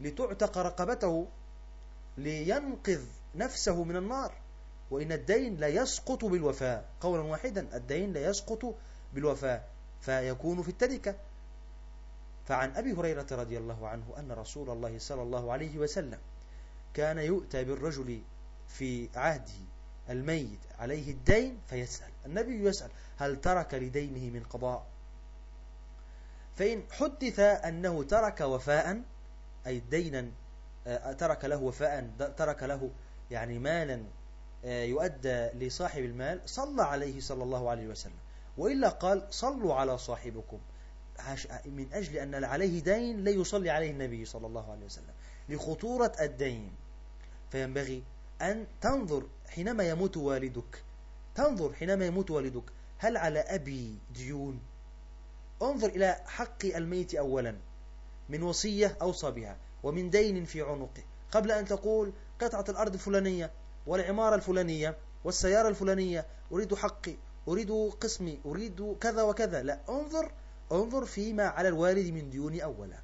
لتعتق رقبته لينقذ نفسه من النار. وإن الدين لا يسقط بالوفاء. قولا واحدا الدين لا يسقط بالوفاء. فيكون في التركة. فعن أبي هريرة رضي الله عنه أن رسول الله صلى الله عليه وسلم كان يؤتى بالرجل في عهده الميت عليه الدين فيسأل. النبي يسأل هل ترك لدينه من قضاء؟ فإن حدث أنه ترك وفاء أي دينا آه، ترك له وفاء ترك له يعني مالا آه، يؤدى لصاحب المال صلى عليه صلى الله عليه وسلم. وإلا قال صلوا على صاحبكم. من أجل أن عليه دين لا يصلي عليه النبي صلى الله عليه وسلم. لخطورة الدين. فينبغي أن تنظر حينما يموت والدك. تنظر حينما يموت والدك. هل على أبي ديون؟ انظر إلى حق الميت أولا من وصية أوصى بها ومن دين في عنقه. قبل أن تقول قطعة الأرض الفلانية والعمارة الفلانية والسيارة الفلانية أريد حقي أريد قسمي أريد كذا وكذا. لا انظر انظر فيما على الوالد من ديون أولا.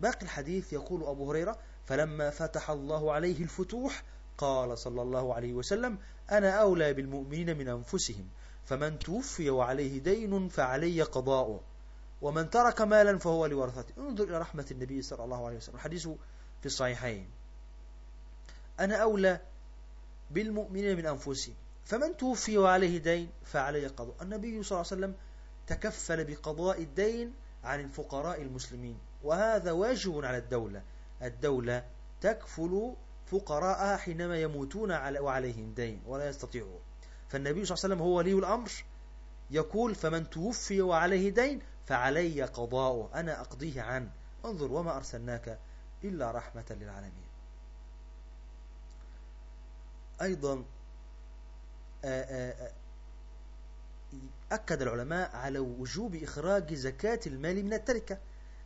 باقي الحديث يقول أبو هريرة فلما فتح الله عليه الفتوح قال صلى الله عليه وسلم أنا أولى بالمؤمنين من أنفسهم فمن توفي وعليه دين فعلي قضاؤه ومن ترك مالا فهو لورثته. انظر إلى رحمة النبي صلى الله عليه وسلم. الحديث في الصحيحين. أنا أولى بالمؤمنين من أنفسهم فمن توفي وعليه دين فعليه قضاء النبي صلى الله عليه وسلم تكفل بقضاء الدين عن الفقراء المسلمين وهذا واجب على الدولة. الدولة تكفل فقراءها حينما يموتون وعليهم دين ولا يستطيعون. فالنبي صلى الله عليه وسلم هو ولي الأمر. يقول فمن توفي وعليه دين فعلي قضاؤه أنا أقضيه عنه. انظر وما أرسلناك إلا رحمة للعالمين. أيضا أكد العلماء على وجوب إخراج زكاة المال من التركة.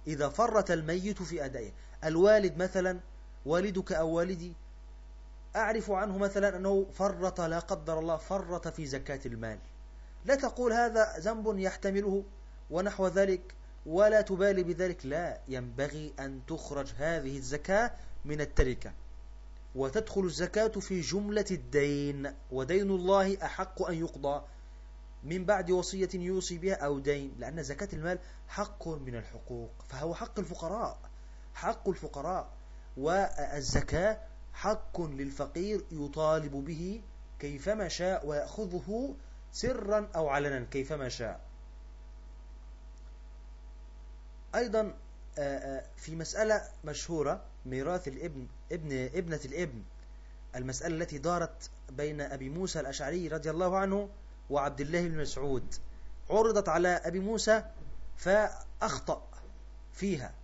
إذا فرط الميت في أدائه الوالد مثلا والدك أو والدي أعرف عنه مثلا أنه فرط لا قدر الله فرط في زكاة المال. لا تقول هذا ذنب يحتمله ونحو ذلك ولا تبالي بذلك. لا ينبغي أن تخرج هذه الزكاة من التركة. وتدخل الزكاة في جملة الدين ودين الله أحق أن يقضى. من بعد وصية يوصي بها أو دين لأن زكاة المال حق من الحقوق فهو حق الفقراء. حق الفقراء والزكاة حق للفقير يطالب به كيفما شاء ويأخذه سرا أو علنا كيفما شاء. أيضا في مسألة مشهورة ميراث الابن ابن ابنة الابن المسألة التي دارت بين أبي موسى الأشعري رضي الله عنه وعبد الله بن مسعود. عرضت على أبي موسى فأخطأ فيها.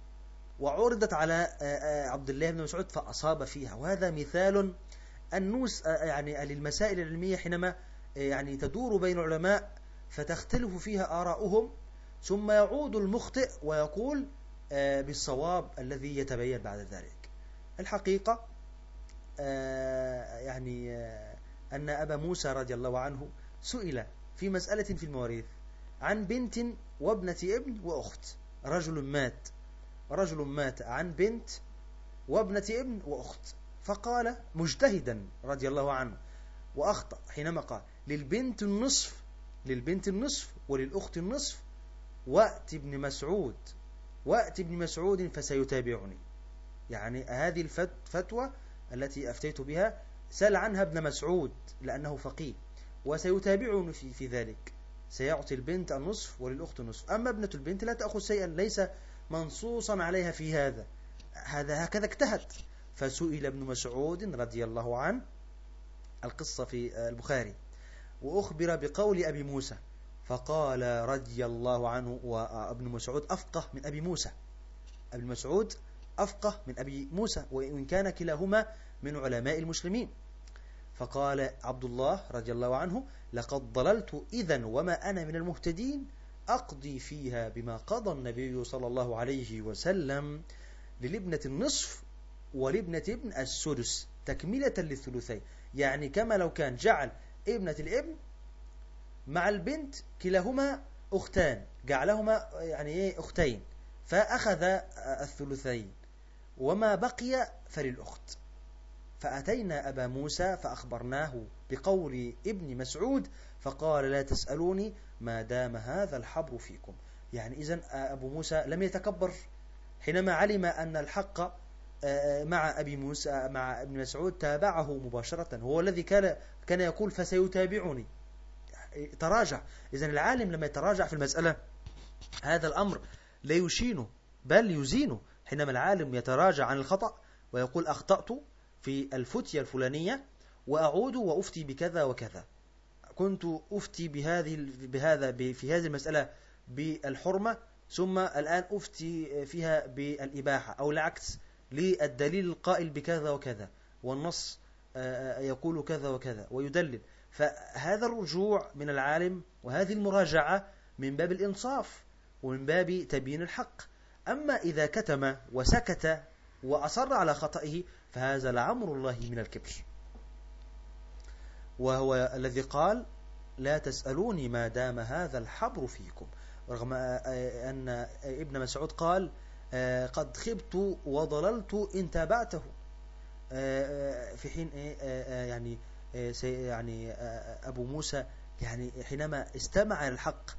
وعرضت على عبد الله بن مسعود فأصاب فيها. وهذا مثال النوس يعني للمسائل العلمية حينما يعني تدور بين العلماء فتختلف فيها آراؤهم ثم يعود المخطئ ويقول بالصواب الذي يتبين بعد ذلك. الحقيقة يعني أن أبا موسى رضي الله عنه سئل في مسألة في المواريث عن بنت وابنة ابن وأخت رجل مات. رجل مات عن بنت وابنة ابن وأخت. فقال مجتهدا رضي الله عنه. وأخطأ حينما قال للبنت النصف للبنت النصف وللأخت النصف. وأت ابن مسعود وأت ابن مسعود فسيتابعني. يعني هذه الفتوى التي أفتيت بها سأل عنها ابن مسعود لأنه فقيه وسيتابعني في, في ذلك. سيعطي البنت النصف وللأخت النصف. أما ابنة البنت لا تأخذ شيئا ليس منصوصا عليها في هذا. هذا هكذا اجتهد. فسئل ابن مسعود رضي الله عنه القصة في البخاري وأخبر بقول أبي موسى فقال رضي الله عنه وابن مسعود أفقه من أبي موسى. ابن مسعود أفقه من أبي موسى وإن كان كلاهما من علماء المسلمين. فقال عبد الله رضي الله عنه لقد ضللت إذا وما أنا من المهتدين أقضي فيها بما قضى النبي صلى الله عليه وسلم للابنة النصف ولابنة ابن السدس تكملة للثلثين. يعني كما لو كان جعل ابنة الابن مع البنت كلاهما أختان جعلهما يعني إيه أختين فأخذ الثلثين. وما بقي فللأخت. فأتينا أبا موسى فأخبرناه بقول ابن مسعود فقال لا تسألوني ما دام هذا الحبر فيكم. يعني إذا أبو موسى لم يتكبر. حينما علم أن الحق مع أبي موسى مع ابن مسعود تابعه مباشرة. هو الذي كان كان يقول فسيتابعني. تراجع. إذا العالم لما يتراجع في المسألة هذا الأمر لا يشينه بل يزينه حينما العالم يتراجع عن الخطأ ويقول أخطأت في الفتية الفلانية وأعود وأفتي بكذا وكذا. كنت أفتي بهذه بهذا في هذه المسألة بالحرمة ثم الآن أفتي فيها بالإباحة أو العكس للدليل القائل بكذا وكذا والنص يقول كذا وكذا ويدلل. فهذا الرجوع من العالم وهذه المراجعة من باب الإنصاف ومن باب تبيين الحق. أما إذا كتم وسكت وأصر على خطئه فهذا لعمر الله من الكبر. وهو الذي قال لا تسألوني ما دام هذا الحبر فيكم. رغم أن ابن مسعود قال قد خبت وضللت إن تابعته. في حين يعني يعني أبو موسى يعني حينما استمع الحق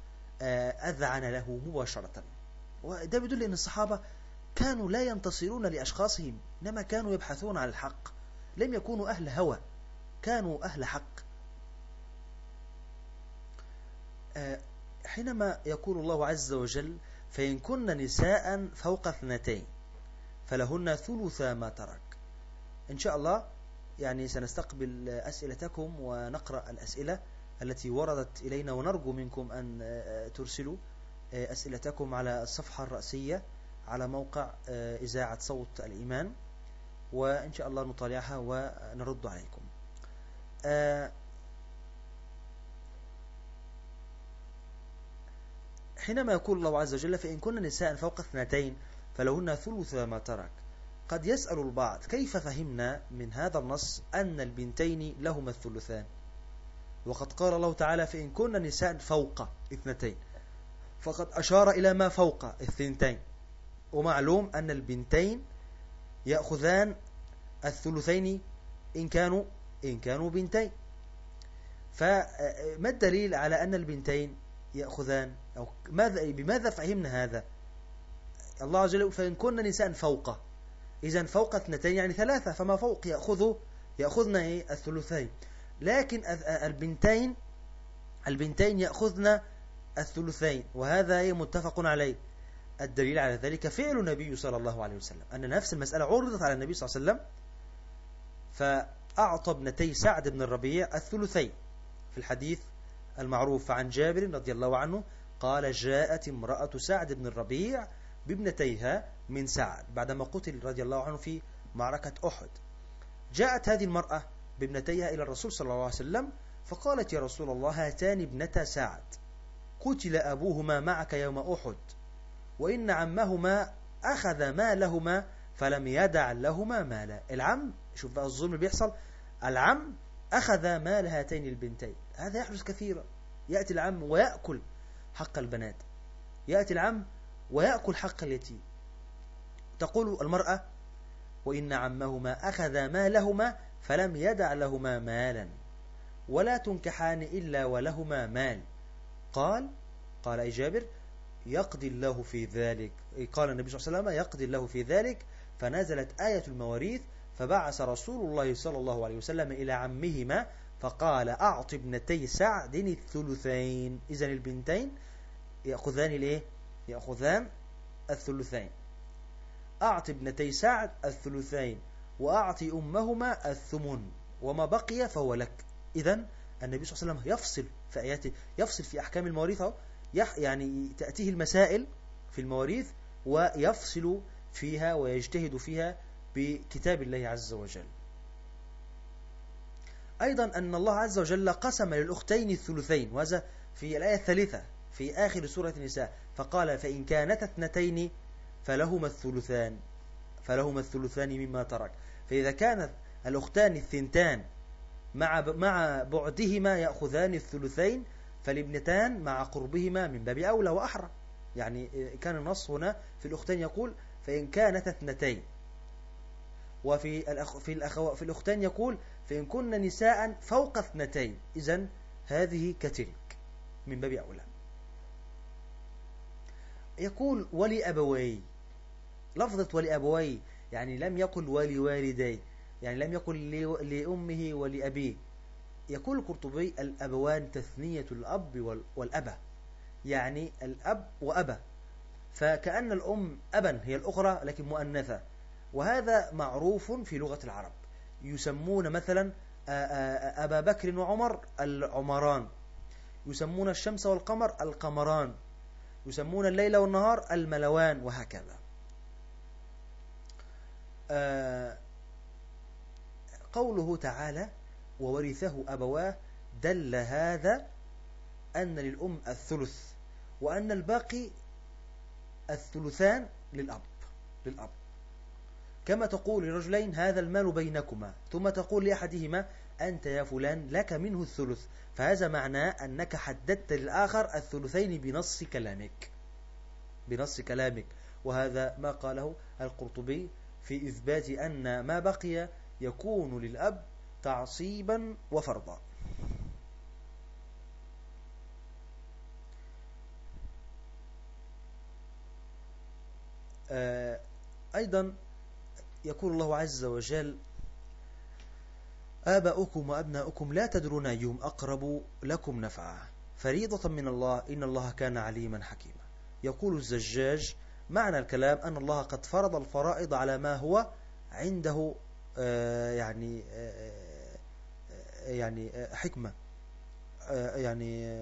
أذعن له مباشرة. وده بيدل أن الصحابة كانوا لا ينتصرون لأشخاصهم إنما كانوا يبحثون عن الحق. لم يكونوا أهل هوى. كانوا أهل حق. حينما يقول الله عز وجل فإن كن نساء فوق اثنتين فلهن ثلث ما ترك. إن شاء الله يعني سنستقبل أسئلتكم ونقرأ الأسئلة التي وردت إلينا ونرجو منكم أن ترسلوا أسئلتكم على الصفحة الرأسية على موقع إذاعة صوت الإيمان. وإن شاء الله نطالعها ونرد عليكم. حينما يقول الله عز وجل فإن كن نساء فوق اثنتين فلهن ثلث ما ترك. قد يسأل البعض كيف فهمنا من هذا النص أن البنتين لهما الثلثان؟ وقد قال الله تعالى فإن كن نساء فوق اثنتين. فقد أشار إلى ما فوق الثنتين. ومعلوم أن البنتين يأخذان الثلثين إن كانوا إن كانوا بنتين. فما الدليل على أن البنتين يأخذان؟ أو ماذا بماذا فهمنا هذا؟ الله عز وجل فإن كنا نساء فوق إذا فوق اثنتين يعني ثلاثة فما فوق يأخذوا يأخذن إيه؟ الثلثين. لكن البنتين البنتين يأخذن الثلثين وهذا إيه؟ متفق عليه. الدليل على ذلك فعل النبي صلى الله عليه وسلم. أن نفس المسألة عرضت على النبي صلى الله عليه وسلم. فأعطى ابنتي سعد بن الربيع الثلثين في الحديث المعروف عن جابر رضي الله عنه قال جاءت امرأة سعد بن الربيع بابنتيها من سعد بعدما قتل رضي الله عنه في معركة أحد. جاءت هذه المرأة بابنتيها إلى الرسول صلى الله عليه وسلم فقالت يا رسول الله هاتان ابنتا سعد. قتل أبوهما معك يوم أحد وإن عمهما أخذ مالهما فلم يدع لهما مالا. العم شوف بقى الظلم بيحصل. العم أخذ مال هاتين البنتين. هذا يحدث كثيرا. يأتي العم ويأكل حق البنات. يأتي العم ويأكل حق اليتيم. تقول المرأة وإن عمهما أخذ مالهما فلم يدع لهما مالا ولا تنكحان إلا ولهما مال. قال قال أي جابر يقضي الله في ذلك. قال النبي صلى الله عليه وسلم يقضي الله في ذلك. فنزلت آية المواريث فبعث رسول الله صلى الله عليه وسلم إلى عمهما فقال أعط ابنتي سعد الثلثين. إذا البنتين يأخذان الإيه؟ يأخذان الثلثين. أعط ابنتي سعد الثلثين وأعطي أمهما الثمن وما بقي فهو لك. إذا النبي صلى الله عليه وسلم يفصل في آياته يفصل في أحكام المواريث يعني تأتيه المسائل في المواريث ويفصل فيها ويجتهد فيها بكتاب الله عز وجل. أيضا أن الله عز وجل قسم للأختين الثلثين وهذا في الآية الثالثة في آخر سورة النساء فقال فإن كانت اثنتين فلهما الثلثان فلهما الثلثان مما ترك. فإذا كانت الأختان الثنتان مع مع بعدهما يأخذان الثلثين فالابنتان مع قربهما من باب أولى وأحرى. يعني كان النص هنا في الأختين يقول فإن كانت اثنتين وفي الأخ في الأخو في الأختين يقول فإن كن نساء فوق اثنتين. إذا هذه كتلك من باب أولى. يقول ولي أبوي لفظة ولي أبوي يعني لم يقل ولي والدي يعني لم يقل لأمه ولأبيه. يقول القرطبي الأبوان تثنية الأب والأبا يعني الأب وأبا. فكأن الأم أبا هي الأخرى لكن مؤنثة. وهذا معروف في لغة العرب. يسمون مثلا أبا بكر وعمر العمران. يسمون الشمس والقمر القمران. يسمون الليل والنهار الملوان وهكذا. قوله تعالى وورثه أبواه دل هذا أن للأم الثلث وأن الباقي الثلثان للأب للأب. كما تقول لرجلين هذا المال بينكما. ثم تقول لأحدهما أنت يا فلان لك منه الثلث. فهذا معناه أنك حددت للآخر الثلثين بنص كلامك. بنص كلامك. وهذا ما قاله القرطبي في إثبات أن ما بقي يكون للأب تعصيبا وفرضا. آه، أيضا يقول الله عز وجل آباؤكم وأبناؤكم لا تدرون أيهم أقرب لكم نفعا. فريضة من الله إن الله كان عليما حكيما. يقول الزجاج معنى الكلام أن الله قد فرض الفرائض على ما هو عنده آه، يعني آه، يعني حكمة. يعني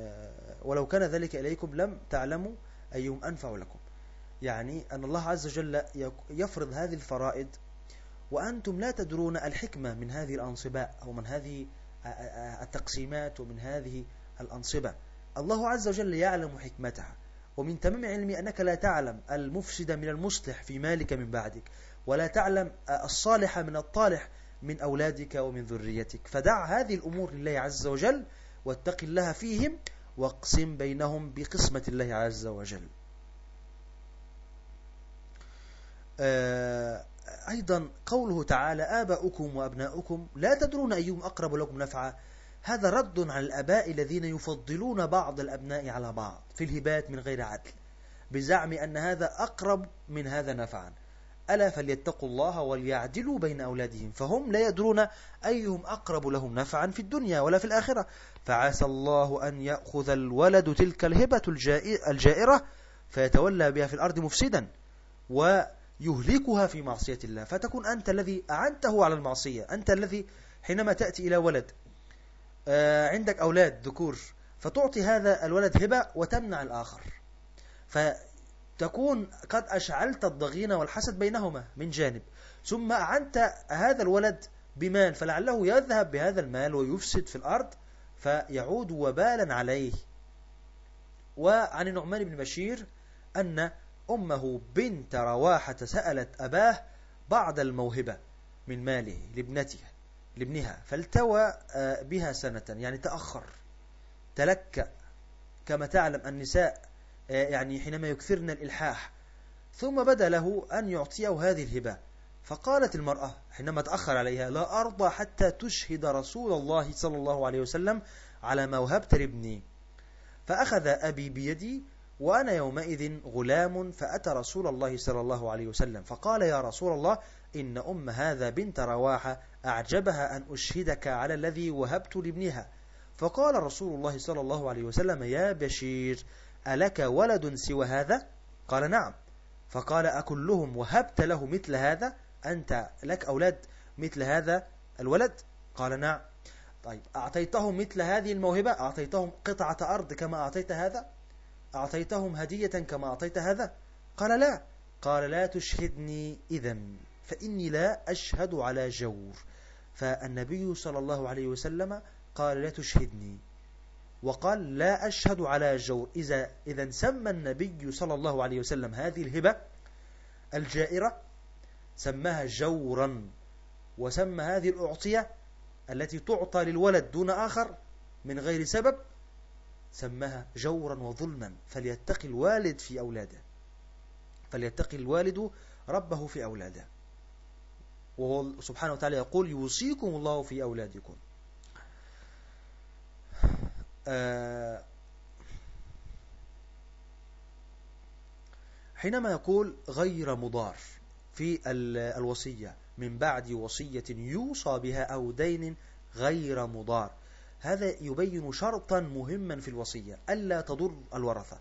ولو كان ذلك إليكم لم تعلموا أيهم أنفع لكم. يعني أن الله عز وجل يفرض هذه الفرائض وأنتم لا تدرون الحكمة من هذه الأنصباء أو من هذه التقسيمات ومن هذه الأنصبة. الله عز وجل يعلم حكمتها ومن تمام علمي أنك لا تعلم المفسد من المصلح في مالك من بعدك ولا تعلم الصالح من الطالح من أولادك ومن ذريتك. فدع هذه الأمور لله عز وجل واتق الله فيهم واقسم بينهم بقسمة الله عز وجل. آه، أيضا قوله تعالى آباؤكم وأبناؤكم لا تدرون أيهم أقرب لكم نفعا. هذا رد على الأباء الذين يفضلون بعض الأبناء على بعض في الهبات من غير عدل بزعم أن هذا أقرب من هذا نفعا. ألا فليتقوا الله وليعدلوا بين أولادهم فهم لا يدرون أيهم أقرب لهم نفعا في الدنيا ولا في الآخرة. فعسى الله أن يأخذ الولد تلك الهبة الجائرة فيتولى بها في الأرض مفسدا ويهلكها في معصية الله. فتكون أنت الذي أعنته على المعصية. أنت الذي حينما تأتي إلى ولد آه، عندك أولاد ذكور فتعطي هذا الولد هبة وتمنع الآخر. فتكون قد أشعلت الضغينة والحسد بينهما من جانب. ثم أعنت هذا الولد بمال فلعله يذهب بهذا المال ويفسد في الأرض فيعود وبالا عليه. وعن النعمان بن بشير أن أمه بنت رواحة سألت أباه بعض الموهبة من ماله لابنتها لابنها فالتوى آه، بها سنة يعني تأخر تلكأ. كما تعلم النساء آه، يعني حينما يكثرن الإلحاح ثم بدا له أن يعطيه هذه الهبة. فقالت المرأة حينما تأخر عليها لا أرضى حتى تشهد رسول الله صلى الله عليه وسلم على ما وهبت لابني فأخذ أبي بيدي وأنا يومئذ غلام فأتى رسول الله صلى الله عليه وسلم. فقال يا رسول الله إن أم هذا بنت رواحة أعجبها أن أشهدك على الذي وهبت لابنها. فقال رسول الله صلى الله عليه وسلم يا بشير ألك ولد سوى هذا؟ قال نعم. فقال أكلهم وهبت له مثل هذا؟ أنت لك أولاد مثل هذا الولد؟ قال نعم. طيب أعطيتهم مثل هذه الموهبة؟ أعطيتهم قطعة أرض كما أعطيت هذا؟ أعطيتهم هدية كما أعطيت هذا؟ قال لا. قال لا تشهدني إذا فإني لا أشهد على جور. فالنبي صلى الله عليه وسلم قال لا تشهدني. وقال لا أشهد على جور. إذا, إذا سمى النبي صلى الله عليه وسلم هذه الهبة الجائرة سماها جورا. وسمى هذه الأعطية التي تعطى للولد دون آخر من غير سبب سماها جورا وظلما فليتقي الوالد في أولاده. فليتقي الوالد ربه في أولاده. وهو سبحانه وتعالى يقول يوصيكم الله في أولادكم. آه، حينما يقول غير مضار في الوصية من بعد وصية يوصى بها أو دين غير مضار. هذا يبين شرطا مهما في الوصية ألا تضر الورثة.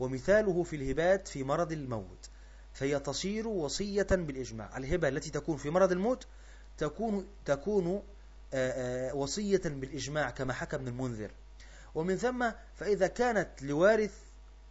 ومثاله في الهبات في مرض الموت. فهي تصير وصية بالإجماع. الهبة التي تكون في مرض الموت تكون تكون وصية بالإجماع كما حكى ابن المنذر. ومن ثم فإذا كانت لوارث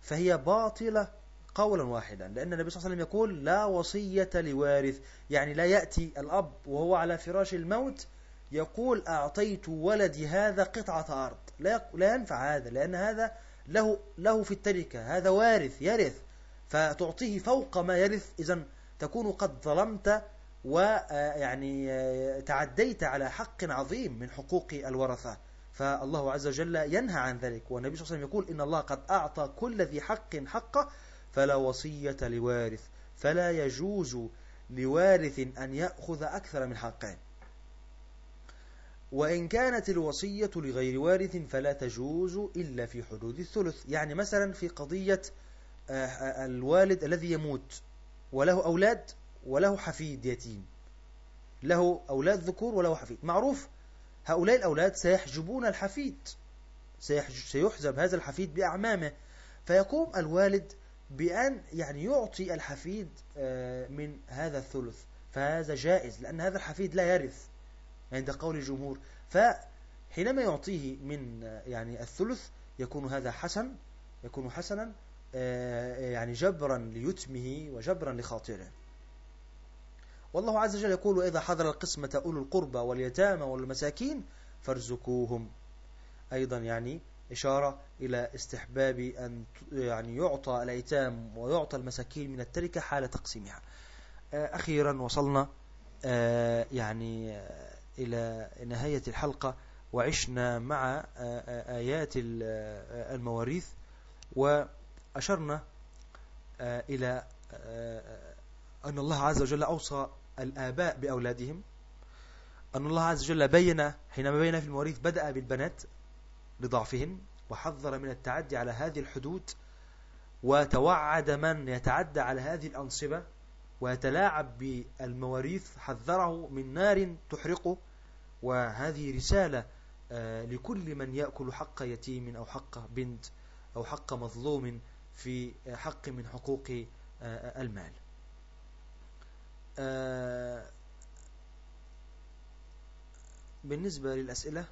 فهي باطلة قولا واحدا. لأن النبي صلى الله عليه وسلم يقول لا وصية لوارث. يعني لا يأتي الأب وهو على فراش الموت يقول أعطيت ولدي هذا قطعة أرض. لا لا ينفع هذا لأن هذا له له في التركة هذا وارث يرث. فتعطيه فوق ما يرث إذا تكون قد ظلمت ويعني آه، تعديت على حق عظيم من حقوق الورثة. فالله عز وجل ينهى عن ذلك. والنبي صلى الله عليه وسلم يقول إن الله قد أعطى كل ذي حق حقه فلا وصية لوارث. فلا يجوز لوارث أن يأخذ أكثر من حقين. وإن كانت الوصية لغير وارث فلا تجوز إلا في حدود الثلث. يعني مثلا في قضية آه، آه، الوالد الذي يموت وله أولاد وله حفيد يتيم. له أولاد ذكور وله حفيد. معروف هؤلاء الأولاد سيحجبون الحفيد سيحجب هذا الحفيد بأعمامه. فيقوم الوالد بأن يعني يعطي الحفيد آه، من هذا الثلث. فهذا جائز لأن هذا الحفيد لا يرث. عند قول الجمهور. فحينما يعطيه من يعني الثلث يكون هذا حسن يكون حسنا آه، يعني جبرا ليتمه وجبرا لخاطره. والله عز وجل يقول وإذا حضر القسمة أولو القربى واليتامى والمساكين فارزقوهم. أيضا يعني إشارة إلى استحباب أن يعني يعطى الأيتام ويعطى المساكين من التركة حال تقسيمها. آه، أخيرا وصلنا آه، يعني إلى نهاية الحلقة وعشنا مع آيات المواريث وأشرنا إلى أن الله عز وجل أوصى الآباء بأولادهم أن الله عز وجل بين حينما بين في المواريث بدأ بالبنات لضعفهن وحذر من التعدي على هذه الحدود وتوعد من يتعدى على هذه الأنصبة ويتلاعب بالمواريث حذره من نار تحرقه وهذه رسالة آه، لكل من يأكل حق يتيم أو حق بنت أو حق مظلوم في حق من حقوق آه، المال. آه، بالنسبة للأسئلة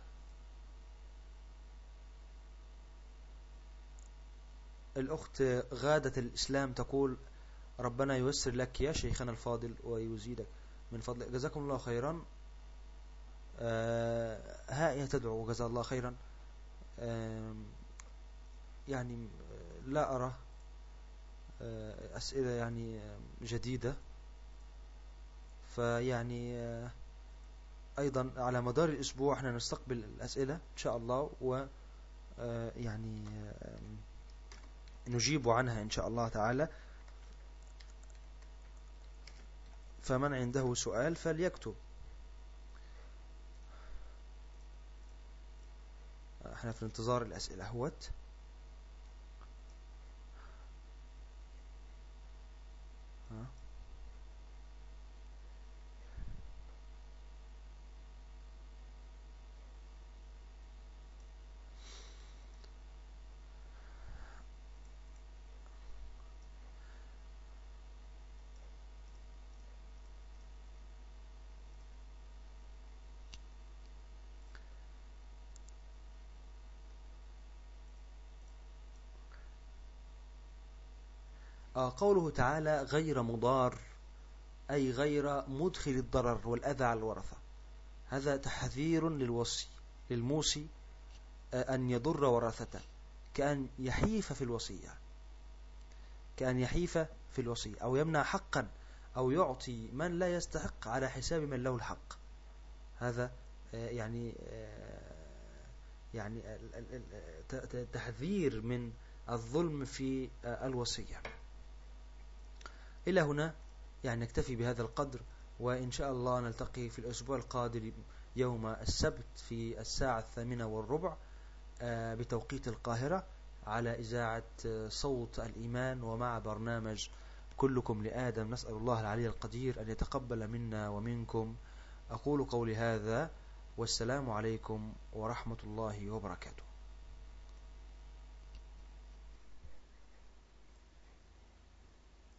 الأخت غادة الإسلام تقول ربنا ييسر لك يا شيخنا الفاضل ويزيدك من فضل جزاكم الله خيرا. آه ها تدعو جزا الله خيرا. آه يعني لا أرى آه أسئلة يعني جديدة. فيعني آه أيضا على مدار الأسبوع إحنا نستقبل الأسئلة إن شاء الله و آه، يعني آه، نجيب عنها إن شاء الله تعالى. فمن عنده سؤال فليكتب. إحنا في انتظار الأسئلة. هوت. قوله تعالى غير مضار أي غير مدخل الضرر والأذى على الورثة. هذا تحذير للوصي للموصي آه، أن يضر ورثته كأن يحيف في الوصية. كأن يحيف في الوصية أو يمنع حقا أو يعطي من لا يستحق على حساب من له الحق. هذا آه، يعني يعني تحذير من الظلم في الوصية. إلى هنا يعني نكتفي بهذا القدر وإن شاء الله نلتقي في الأسبوع القادم يوم السبت في الساعة الثامنة والربع آه، بتوقيت القاهرة على إذاعة آه، صوت الإيمان ومع برنامج كلكم لآدم. نسأل الله العلي القدير أن يتقبل منا ومنكم. أقول قولي هذا والسلام عليكم ورحمة الله وبركاته.